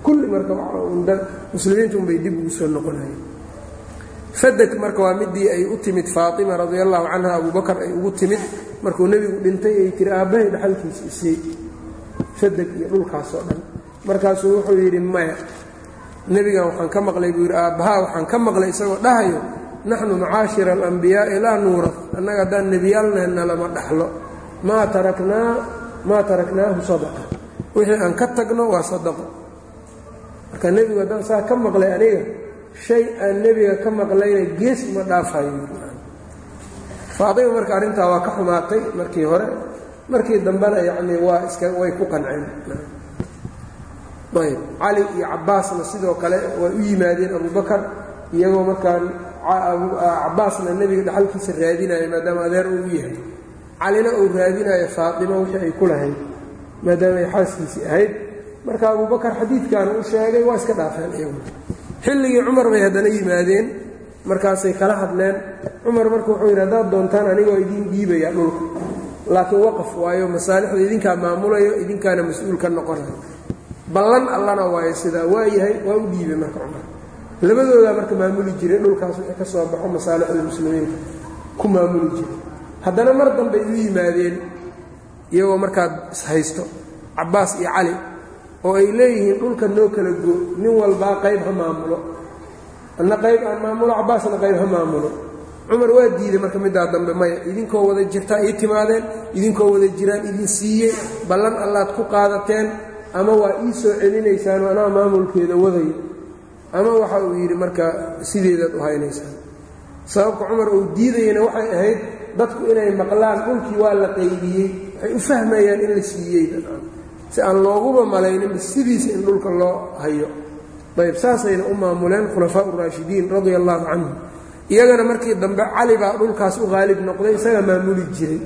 kulli marka muslimiintu unbay dib ugu soo noqonayeen fadeg marka waa midii ay u timid faatima radi allahu canha abubakar ay ugu timid markuu nebigu dhintay ay tiri aabbahay dhaxalkiisa isii fadeg iyo dhulkaasoo dhan. Markaasuu wuxuu yidhi maya nebigan waxaan ka maqlay buu yidhi aabbahaa waxaan ka maqlay isagoo dhahayo naxnu macaashira alambiyaai laa nuuraf annaga haddaan nebiyaalneenna lama dhaxlo. Maa taraknaa maa taraknaahu sadaqa. Wixii aan ka tagno waa sadaqo marka nebigu haddaan saa ka maqlay aniga shay aan nebiga ka maqlayna gees ma dhaafayo faatima marka arrintaa waa ka xumaatay markii hore markii dambena yacnii waa iska way ku qanceen. Ayb cali iyo cabbaasna sidoo kale way u yimaadeen abubakar iyagoo markaan cabbaasna nebiga dhaxalkiisa raadinaya maadaama adeer uu yahay. Calina uu raadinayo faatima wixii ay ku lahayd maadaama ay xaaskiisii ahayd. Marka abubakar xadiidkaana u sheegay waa iska dhaafeen iyagu xilligii cumar bay haddana yimaadeen. Markaasay kala hadleen. Cumar marka wuxuu yidhi haddaad doontaan anigoo idiin dhiibaya dhulka. Laakiin waqaf waayo masaalixda idinkaa maamulayo idinkaana mas'uul ka noqonayo ballan allana waayo sidaa waa yahay waa u dhiibay marka cumar. Labadoodaa marka maamuli jiray dhulkaas wixii ka soo baxo masaalixda muslimiinta. Ku maamuli jiray. Haddana mar dambay u yimaadeen iyagoo markaad ishaysto cabbaas iyo cali oo ay leeyihiin dhulka noo kala go nin walbaa qayb ha maamulo. Anna qayb aan maamulo cabbaasna qayb ha maamulo. Cumar waa diiday marka middaa dambe maya idinkoo wada jirtaa ii timaadeen idinkoo wada jiraan idin siiyey ballan allaad ku qaadateen ama waa ii soo celinaysaanoo anaa maamulkeeda wadayo ama waxa uu yidhi marka sideedaad u haynaysaan. Sababka cumar uu diidayana waxay ahayd dadku inay maqlaan dhulkii waa la qaybiyey waxay u fahmayaan in la siiyey si aan looguba malayninba sidiisa in dhulka loo hayo. Ayb saasayna u maamuleen khulafaa uraashidiin radia allaahu canhum. Iyagana markii dambe cali baa dhulkaas u qaalib noqday isaga maamuli jiray.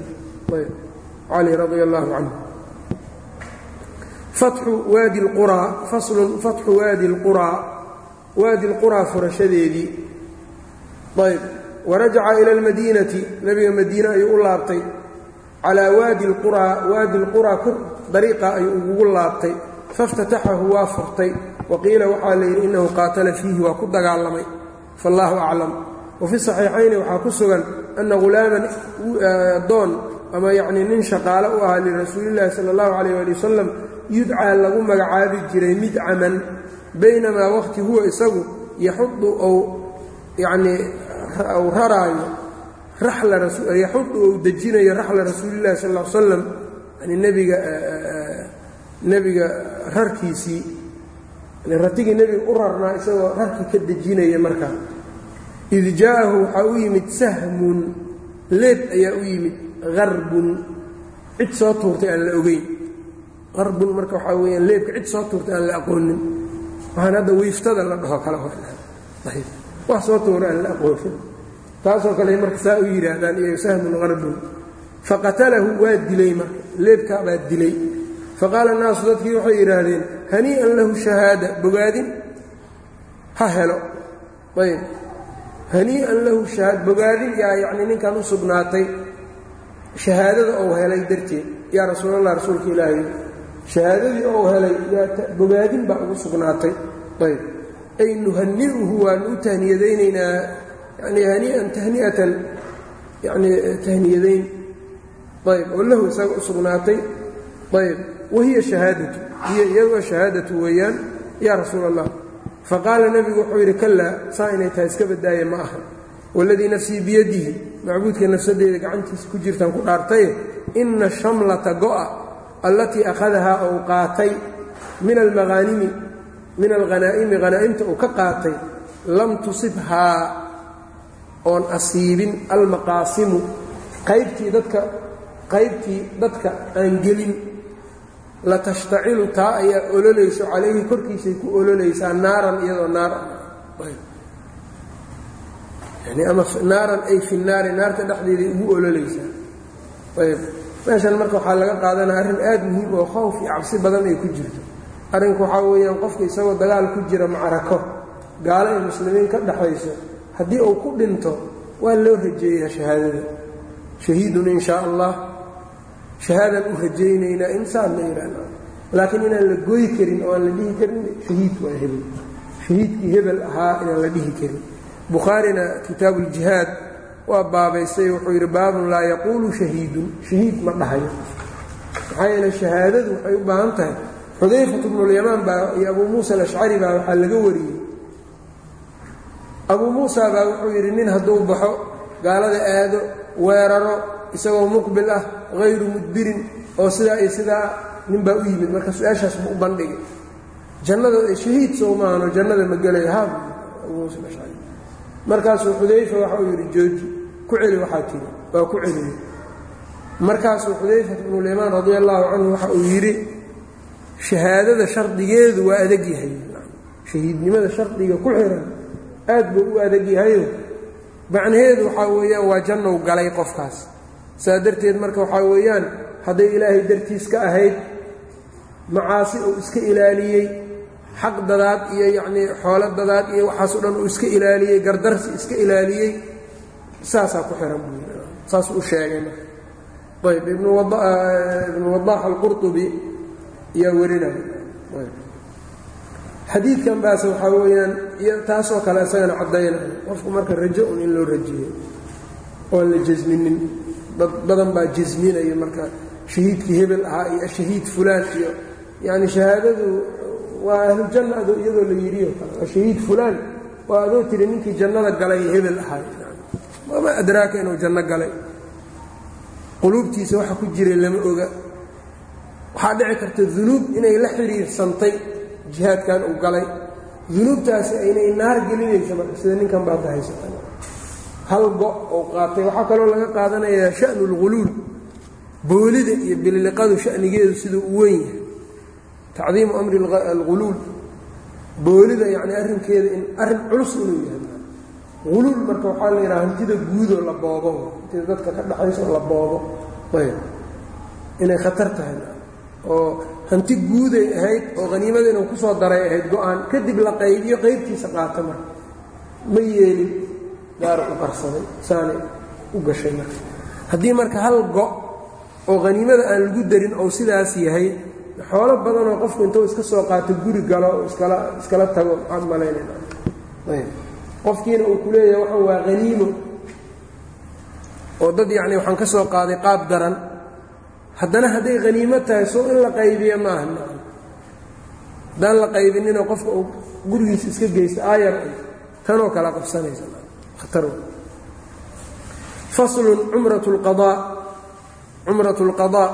Cali radia allaahu canhu. Fatxu waadi lquraa faslun fatxu waadi lquraa waadi lquraa furashadeedii. Ayb warajaca ila almadiinati nebiga madiine ayuu u laabtay calaa waadi lquraa waadi lquraa dariiqa ayuu ugugu laabtay. Faاftataxahu waa furtay. Waqiila waxaa la yidhi innahu qaatala fiihi waa ku dagaalamay. Faallaahu aclam. Wafi saxiixayni waxaa ku sugan ana ghulaaman doon ama yacnii nin shaqaale u ahaa lirasuulillahi sala allahu calayh ali wasalam yudcaa lagu magacaabi jiray midcaman baynamaa waqti huwa isagu yaxudu ou yacnii u raraayo yaxudu ou dejinayo raxla rasuulillahi sal l slam yani nebiga nebiga rarkiisii ratigii nebiga u rarnaa isagoo rarkii ka dejinaya markaa id jaa'ahu waxaa u yimid sahmun leeb ayaa u yimid harbun cid soo tuurtay aan la ogeyn. Harbun marka waxaa weyaan leebka cid soo tuurtay aan la aqoonin. Waxaan hadda wiiftada la dhaho kala wax soo tuura aan la aqoonin taasoo kale marka saa u yidhaahdaan iyo sahmun qarbun faqatalahu waa dilay marka leebkaa baa dilay. Faqaala annaasu dadkii waxay yidhaahdeen hanii'an lahu shahaada bogaadin? Ha helo. Ayb hanii'an lahu shahaad bogaadin? Yaa yacnii ninkan u sugnaatay shahaadada ou helay darteed. Yaa rasuulallah rasuulka ilaahay shahaadadii ou helay yaa bogaadin baa ugu sugnaatay. Ayb ay nuhani'uhu waanu u tahniyadaynaynaa yani hanii'an tahni'atan yani tahniyadayn ayb oo lahu isaga u sugnaatay ayb wahiya shahaadatu hiya iyadoo shahaadatu weeyaan yaa rasuul allah faqaala nebigu wuxuu yidhi kallaa saa inay tahay iska badaaye ma aha waladii nafsii biyadihi macbuudka nafsadeeda gacantiisa ku jirtaan ku dhaartaye ina shamlata go'a allatii akhadahaa ou qaatay min almaaanimi min alghanaa'imi hanaa'imta uu ka qaatay lam tusibhaa oon asiibin almaqaasimu qaybtii dadka qaybtii dadka aan gelin. La tashtacilu taa ayaa ololayso calayhi korkiisay ku ololaysaa naaran iyadoo naar yani ama naaran ay fi naari naarta dhexdeeday ugu ololaysaa ayb. Meeshan marka waxaa laga qaadanaya arrin aad muhiim oo khowf iyo cabsi badan ay ku jirto. Arrinku waxaa weeyaan qofka isagoo dagaal ku jira macrako gaalo ay muslimiin ka dhexayso haddii uu ku dhinto waa loo rajeeyaa shahaadada. Shahiidun in shaa allah. Shahaadaan u rajaynaynaa insaan ma yidhaahna laakiin inaan la goyi karin oo aan la dhihi karin shahiid waa hebel. Shahiidkii hebel ahaa inaan la dhihi karin. Bukhaarina kitaabu uljihaad waa baabaystay wuxuu yidhi baabun laa yaquulu shahiidun. Shahiid ma dhahayo. Maxaa yeele shahaadadu waxay u baahan tahay. Xudayfatu bnulyamaan baa iyo abuu muusa alashcari baa waxaa laga wariyey abuu muusa baa wuxuu yidhi nin hadduu baxo gaalada aado weeraro isagoo muqbil ah hayru mudbirin oo sidaa iyo sidaa nin baa u yimid marka su'aashaas buu u bandhigay. Jannada shahiid soo maahano jannada ma gelayo ha markaasuu xudayfa waxa uu yidhi jooji ku celi waxaa tiri. Waa ku celiyey markaasuu xudayfat bnulyamaan radia allaahu canhu waxa uu yidhi shahaadada shardigeedu waa adag yahay. Shahiidnimada shardiga ku xiran aad buu u adag yahayo. Macnaheedu waxaa weeyaan waa jannow galay qofkaas. Saa darteed marka waxaa weeyaan hadday ilaahay dartiis ka ahayd macaasi uu iska ilaaliyey xaq dadaad iyo yacnii xoolo dadaad iyo waxaasoo dhan uu iska ilaaliyey gardarsi iska ilaaliyey saasaa ku xiran buu saas u sheegay marka. Ayb ibnu wadaax alqurطubi ayaa warinaya xadiidkan baase waxaa weeyaan taasoo kale isagana caddaynaya qofku marka rajo un in loo rajeeyo oon la jasminin dad badan baa jasminaya marka shahiidkii hebel ahaa iyo shahiid fulaan iyo yacni shahaadadu waa ahlujanna ado iyadoo la yidhiyo kale waa shahiid fulaan. Waa adoo tiri ninkii jannada galay hebel ahay mama adraaka inuu janno galay? Quluubtiisa waxa ku jiray lama oga. Waxaa dhici karta dunuub inay la xidhiirsantay jihaadkan uu galay dunuubtaasi aynay naar gelinayso sida ninkan baad haysata hal go uu qaatay waxaa kaloo laga qaadanayaa sha'nu lghuluul boolida iyo bililiqadu sha'nigeedu siduu u weyn yahay. Tacdiimu amri alguluul boolida yacni arrinkeeda in arrin culus inuu yahay. Huluul marka waxaa la yidhaha hantida guudoo la boobo hantida dadka ka dhaxayso la boobo. Ayb. Inay khatar tahay. Oo hanti guuday ahayd oo haniimada inuu ku soo daray ahayd go'aan kadib la qaybiyo qaybtiisa qaata marka. Ma yeelin gaara u qarsaday saanay u gashay marka. Haddii marka hal go oo haniimada aan lagu darin ou sidaas yahay xoolo badanoo qofku intuu iska soo qaato guri galo iskala iskala tago maxaad malaynayna. Ayb. Qofkiina uu ku leeyahay waxan waa haniimo oo dad yacni waxaan ka soo qaaday qaab daran haddana hadday haniimo tahay soo in la qaybiya maaha haddaan la qaybinina qofka uu gurigiisa iska geysto aayar tanoo kala qabsanaysa. Khatar faslun cumrat lqadaa cumrat lqadaa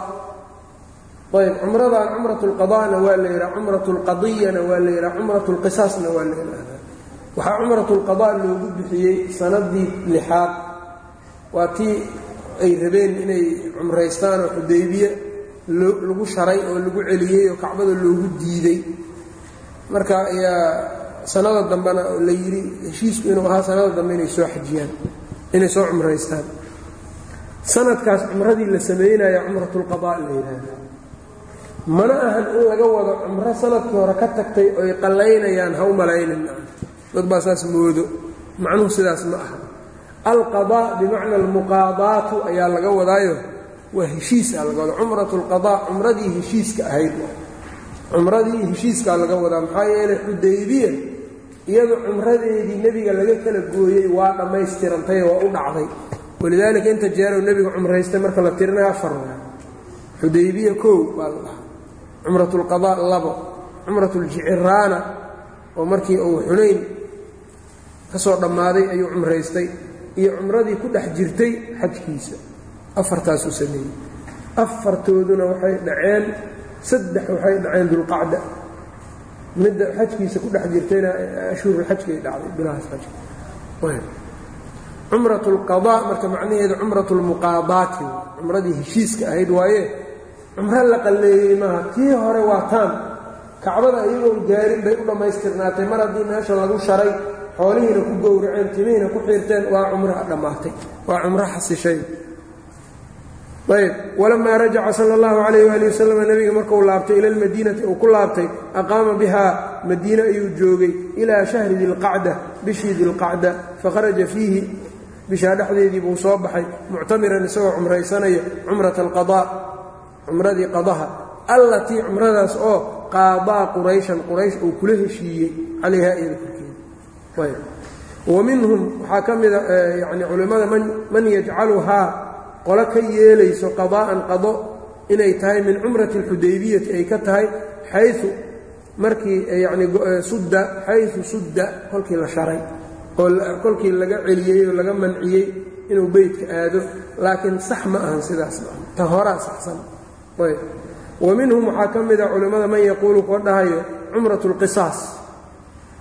ayb cumradan cumrat lqadaana waa la yidhaha cumrat lqadiyana waa la yidhaha cumrat lqisaasna waa la yidhaahdaa waxaa cumrat lqadaa loogu bixiyey sanadii lixaad. Waa tii ay rabeen inay cumraystaan oo xudaybiye lagu sharay oo lagu celiyey oo kacbada loogu diiday. Marka ayaa sanada dambena la yidhi heshiisku inuu ahaa sanada dambe inay soo xajiyaan inay soo cumraystaan. Sanadkaas cumradii la sameynaya cumratulqadaa la yidhaahda mana ahan in laga wado cumro sannadkii hore ka tagtay oy qallaynayaan ha u malaynin dad baa saas moodo. Macnuhu sidaas ma aha alqadaa bimacna almuqaadaatu ayaa laga wadaayo. Waa heshiisa laga wada cumratu lqadaa cumradii heshiiska ahayd. Cumradii heshiiskaa laga wadaa maxaa yeelay xudaybiya iyadu cumradeedii nebiga laga kala gooyey waa dhammaystirantay waa u dhacday. Walidaalika inta jeerow nebiga cumraystay marka la tirinaya afar xudaybiya kow baa la dhahaa. Cumrat lqadaa labo. Cumrat ljiciraana oo markii uu xunayn ka soo dhammaaday ayuu cumraystay iyo cumradii ku dhex jirtay xajkiisa. Afartaasuu sameeyey. Afartooduna waxay dhaceen saddex waxay dhaceen dulqacda midda xajkiisa ku dhex jirtayna ashhuurul xajkay dhacday bilahaas xajka. Cumrat lqadaa marka macnaheedu cumrat lmuqaadaati cumradii heshiiska ahayd waaye cumro la qalleeyey maaha. Tii hore waa taan. Kacbada iyagoon gaarin bay u dhammaystirnaatay. Mar haddii meesha lagu sharay xoolihiina ku gowraceen timihiina ku xiirteen waa cumro dhammaatay waa cumro xasishay ayb walamaa rajaca sala allahu calayh waali wasalam nebiga markuu laabtay ila lmadiinati uu ku laabtay aqaama bihaa madiine ayuu joogay ilaa shahri dilqacda bishii dilqacda fakharaja fiihi bishaa dhexdeedii buu soo baxay muctamiran isagoo cumraysanaya cumrata alqadaa cumradii qadaha allatii cumradaas oo qaadaa qurayshan quraysh uu kula heshiiyey calayhaa iyada minhum waxaa ka mida yani culimmada man yajcaluhaa qolo ka yeelayso qadaa'an qado inay tahay min cumrati alxudaybiyati ay ka tahay xayu markii yani sudda xayu sudda kolkii la sharay oo kolkii laga celiyey oo laga manciyey inuu beytka aado laakiin sax ma ahan sidaas ma aha ta horaa saxsan. Ayb wa minhum waxaa ka mida culimmada man yaquulu kuwa dhahayo cumrat اlqisaas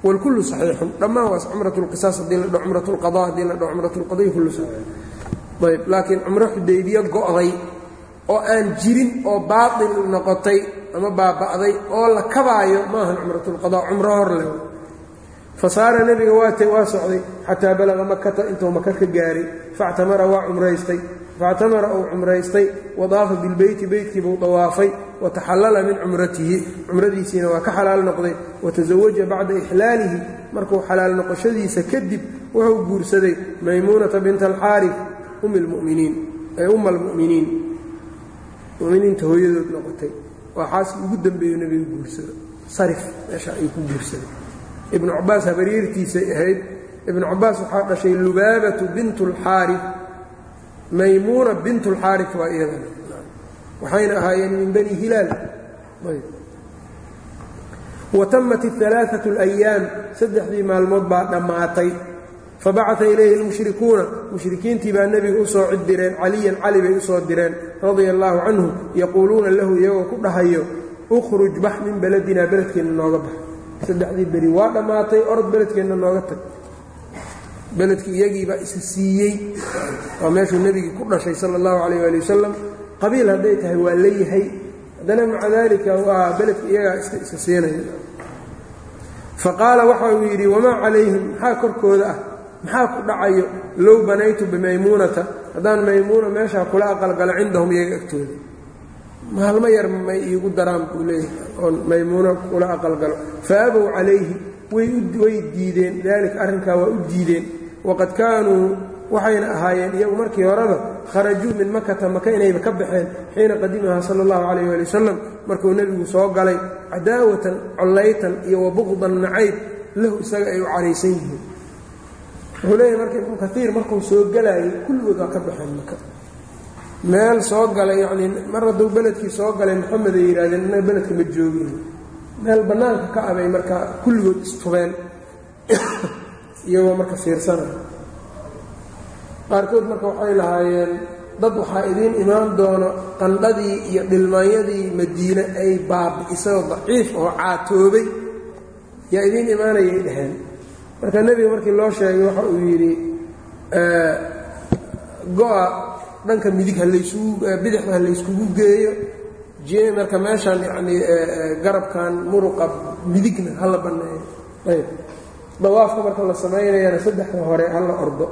wlkullu saxiixun. Dhammaan waas cumratulqisaas haddii la dhao cumratulqadaa haddii la dhao cumratulqadaya kullu saxiix. Ayb laakiin cumro xudaybiye go'day oo aan jirin oo baail noqotay ama baaba'day oo la kabaayo maahan cumratulqadaa cumro hor leh. Fa nebiga waa socday. Xataa balaga makata intuu maka ka gaaray factamara waa cumraystay factamara uu cumraystay wadaafa bilbeyti beytkiibuu dawaafay wataxallala min cumratihi cumradiisiina waa ka xalaal noqday watasawaja bacda ixlaalihi markuu xalaal noqoshadiisa kadib wuxuu guursaday maymuunata binta alxaarif um umma almu'miniin muminiinta hooyadood noqotay. Waa xaaskii ugu dambeeyo nebiga guursado. Sarif meesha ayuu ku guursaday. Ibnu cabaas habaryartiisay ahayd. Ibnu cabaas waxaa dhashay lubaabatu bintu اlxaarif maymuuna bintu اlxaarif waa iyadana waxayna ahaayeen min bani hilaal watamat اalaaثaة اlayaam saddexdii maalmood baa dhammaatay fabacaa ilayhi lmushrikuuna mushrikiintii baa nebiga u soo cid direen caliyan cali bay u soo direen radia allaahu canhu yaquuluuna lahu iyagoo ku dhahayo ukhruj bax min beledinaa beledkeenna nooga bax saddexdii beri waa dhammaatay orod beledkeenna nooga tag beledkii iyagiibaa isa siiyey waa meeshuu nebigii ku dhashay sala allahu calayh ali wasalam qabiil hadday tahay waa leeyahay haddana maca daalika waa beledka iyagaa isa siinaya faqaala waxa uu yidhi wamaa calayhim? Maxaa korkooda ah? Maxaa ku dhacayo? Low banaytu bimaymuunata. Haddaan maymuuna meeshaa kula aqalgalo cindahum iyaga agtooda. Maalmo yar may iigu daraan buu leeyahay oon maymuuno kula aqalgalo fa abow calayhi way diideen. Daalika arrinkaa waa u diideen waqad kaanuu waxayna ahaayeen iyagu markii horeba kharajuu min makata maka inayba ka baxeen xiina qadimahaa sala allahu calayh waali wasalam markuu nebigu soo galay cadaawatan collaytan iyo wabuqdan nacayb lahu isaga ay u caraysan yihiin wuxuu leeyahay marka ibnu kaiir markuu soo galaayay kulligood waa ka baxeen maka meel soo galay yacnii mar hadduu beledkii soo galay maxamed ay yidhahdeen innaga beledka ma joogin meel bannaanka ka abay marka kulligood istubeen iyagoo marka fiirsanaya qaarkood marka waxay lahaayeen dad waxaa idiin imaan doono qandhadii iyo dhilmaanyadii madiine ay baabi'isao daciif oo caatoobay. Yaa idiin imaanayay dhaheen. Marka nebiga markii loo sheegay waxa uu yidhi go-a dhanka midig halaysugu bidixda ha layskugu geeyo. Marka meeshan yacnii garabkan muruqa midigna hala banneeyo ayb dawaafka marka la samaynayana saddexda hore hala ordo.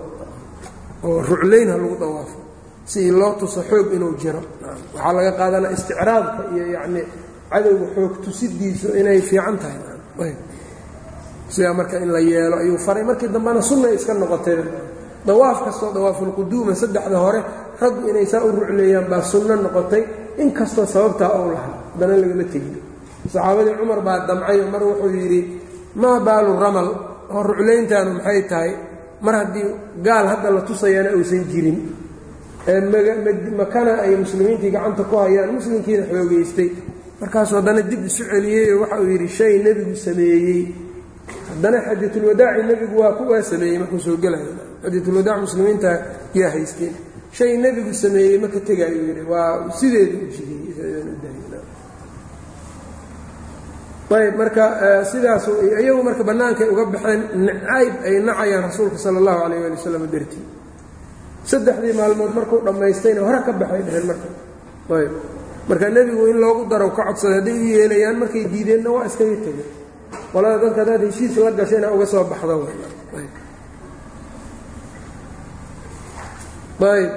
Oo ruclayn ha lagu dawaafo. Si loo tuso xoog inuu jiro. Waxaa laga qaadanaa isticraadka iyo yacni cadowga xoog tusidiisu inay fiican tahay. Sidaa marka in la yeelo ayuu faray. Markii dambena sunnay iska noqotay dawaaf kastoo dawaafulquduuma saddexda hore raggu inay saa u rucleeyaan baa sunno noqotay. Inkastoo sababtaa ou lahaa haddana lagama tegin. Saxaabadii cumar baa damcay. Mar wuxuu yidhi maa baalu ramal oo ruclayntaanu maxay tahay mar haddii gaal hadda la tusayana uusan jirin makana ay muslimiintii gacanta ku hayaan muslimkiina xoogeystay. Markaasuu haddana dib isu celiyey oo waxa uu yidhi shay nebigu sameeyey. Haddana xadiitulwadaaci nebigu waa kuwaa sameeyey markuu soo gelaya xadiitulwadaac muslimiinta yaa haysteen shay nebigu sameeyey ma ka tegaayu yidhi. Waa sideedu u jidiyey marka sidaasu iyagu marka bannaankay uga baxeen nacayb ay nacayaan rasuulka sala allahu calayh ali wasalam dartii saddexdii maalmood markuu dhammaystayna hore ka baxay dheheen marka. Ayb marka nebigu in loogu darow ka codsaday hadday u yeelayaan markay diideenna waa iskaga tegay qolada dadka haddaad heshiis la gashayna uga soo baxda ayb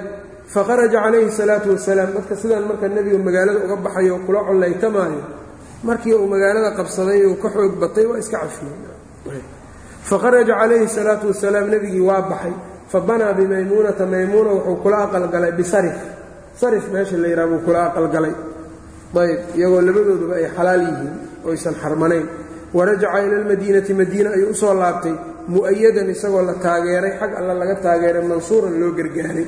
fakharaja calayhi salaatu wasalaam dadka sidaan marka nebiga magaalada uga baxayo kula collaytamaayo markii uu magaalada qabsaday uu ka xoog batay waa iska cafiyey. Fakharaja calayhi salaatu wasalaam nebigii waa baxay. Fabanaa bimaymuunata maymuuna wuxuu kula aqalgalay bisarif. Sarif meesha la yidhaha buu kula aqalgalay. Ayb. Iyagoo labadooduba ay xalaal yihiin oysan xarmanayn. Warajaca ila almadiinati madiina ayuu u soo laabtay. Mu'ayadan isagoo la taageeray xag alla laga taageeray mansuuran loo gargaaray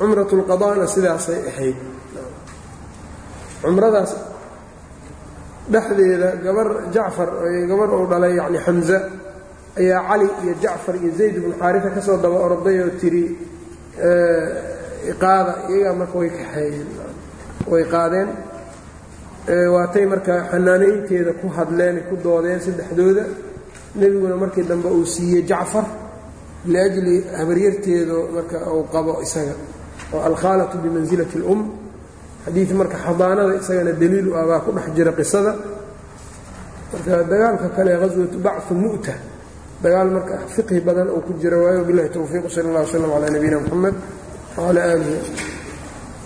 cumrat lqadana sidaasay ahayd. Cumradaas dhexdeeda gabar jacfar gabar uu dhalay yani xamza ayaa cali iyo jacfar iyo zayd ibnu xaarisa ka soo daba orday oo tiri qaada iyagaa marka way kaxeeyeen way qaadeen. Waatay marka xanaanaynteeda ku hadleen ku doodeen saddexdooda. Nebiguna markii dambe uu siiyey jacfar liajli habaryarteedu marka uu qabo isaga oo alkhaalatu bimansilati اlum xadiid marka xadaanada isagana daliilu ah baa ku dhex jira qisada. Marka dagaalka kale haswatu bachu mu'ta dagaal marka fiqhi badan uu ku jira waayo bilahi towfiiq sal اllah wslm calaa nabiyina mxamed wcalaa aalihi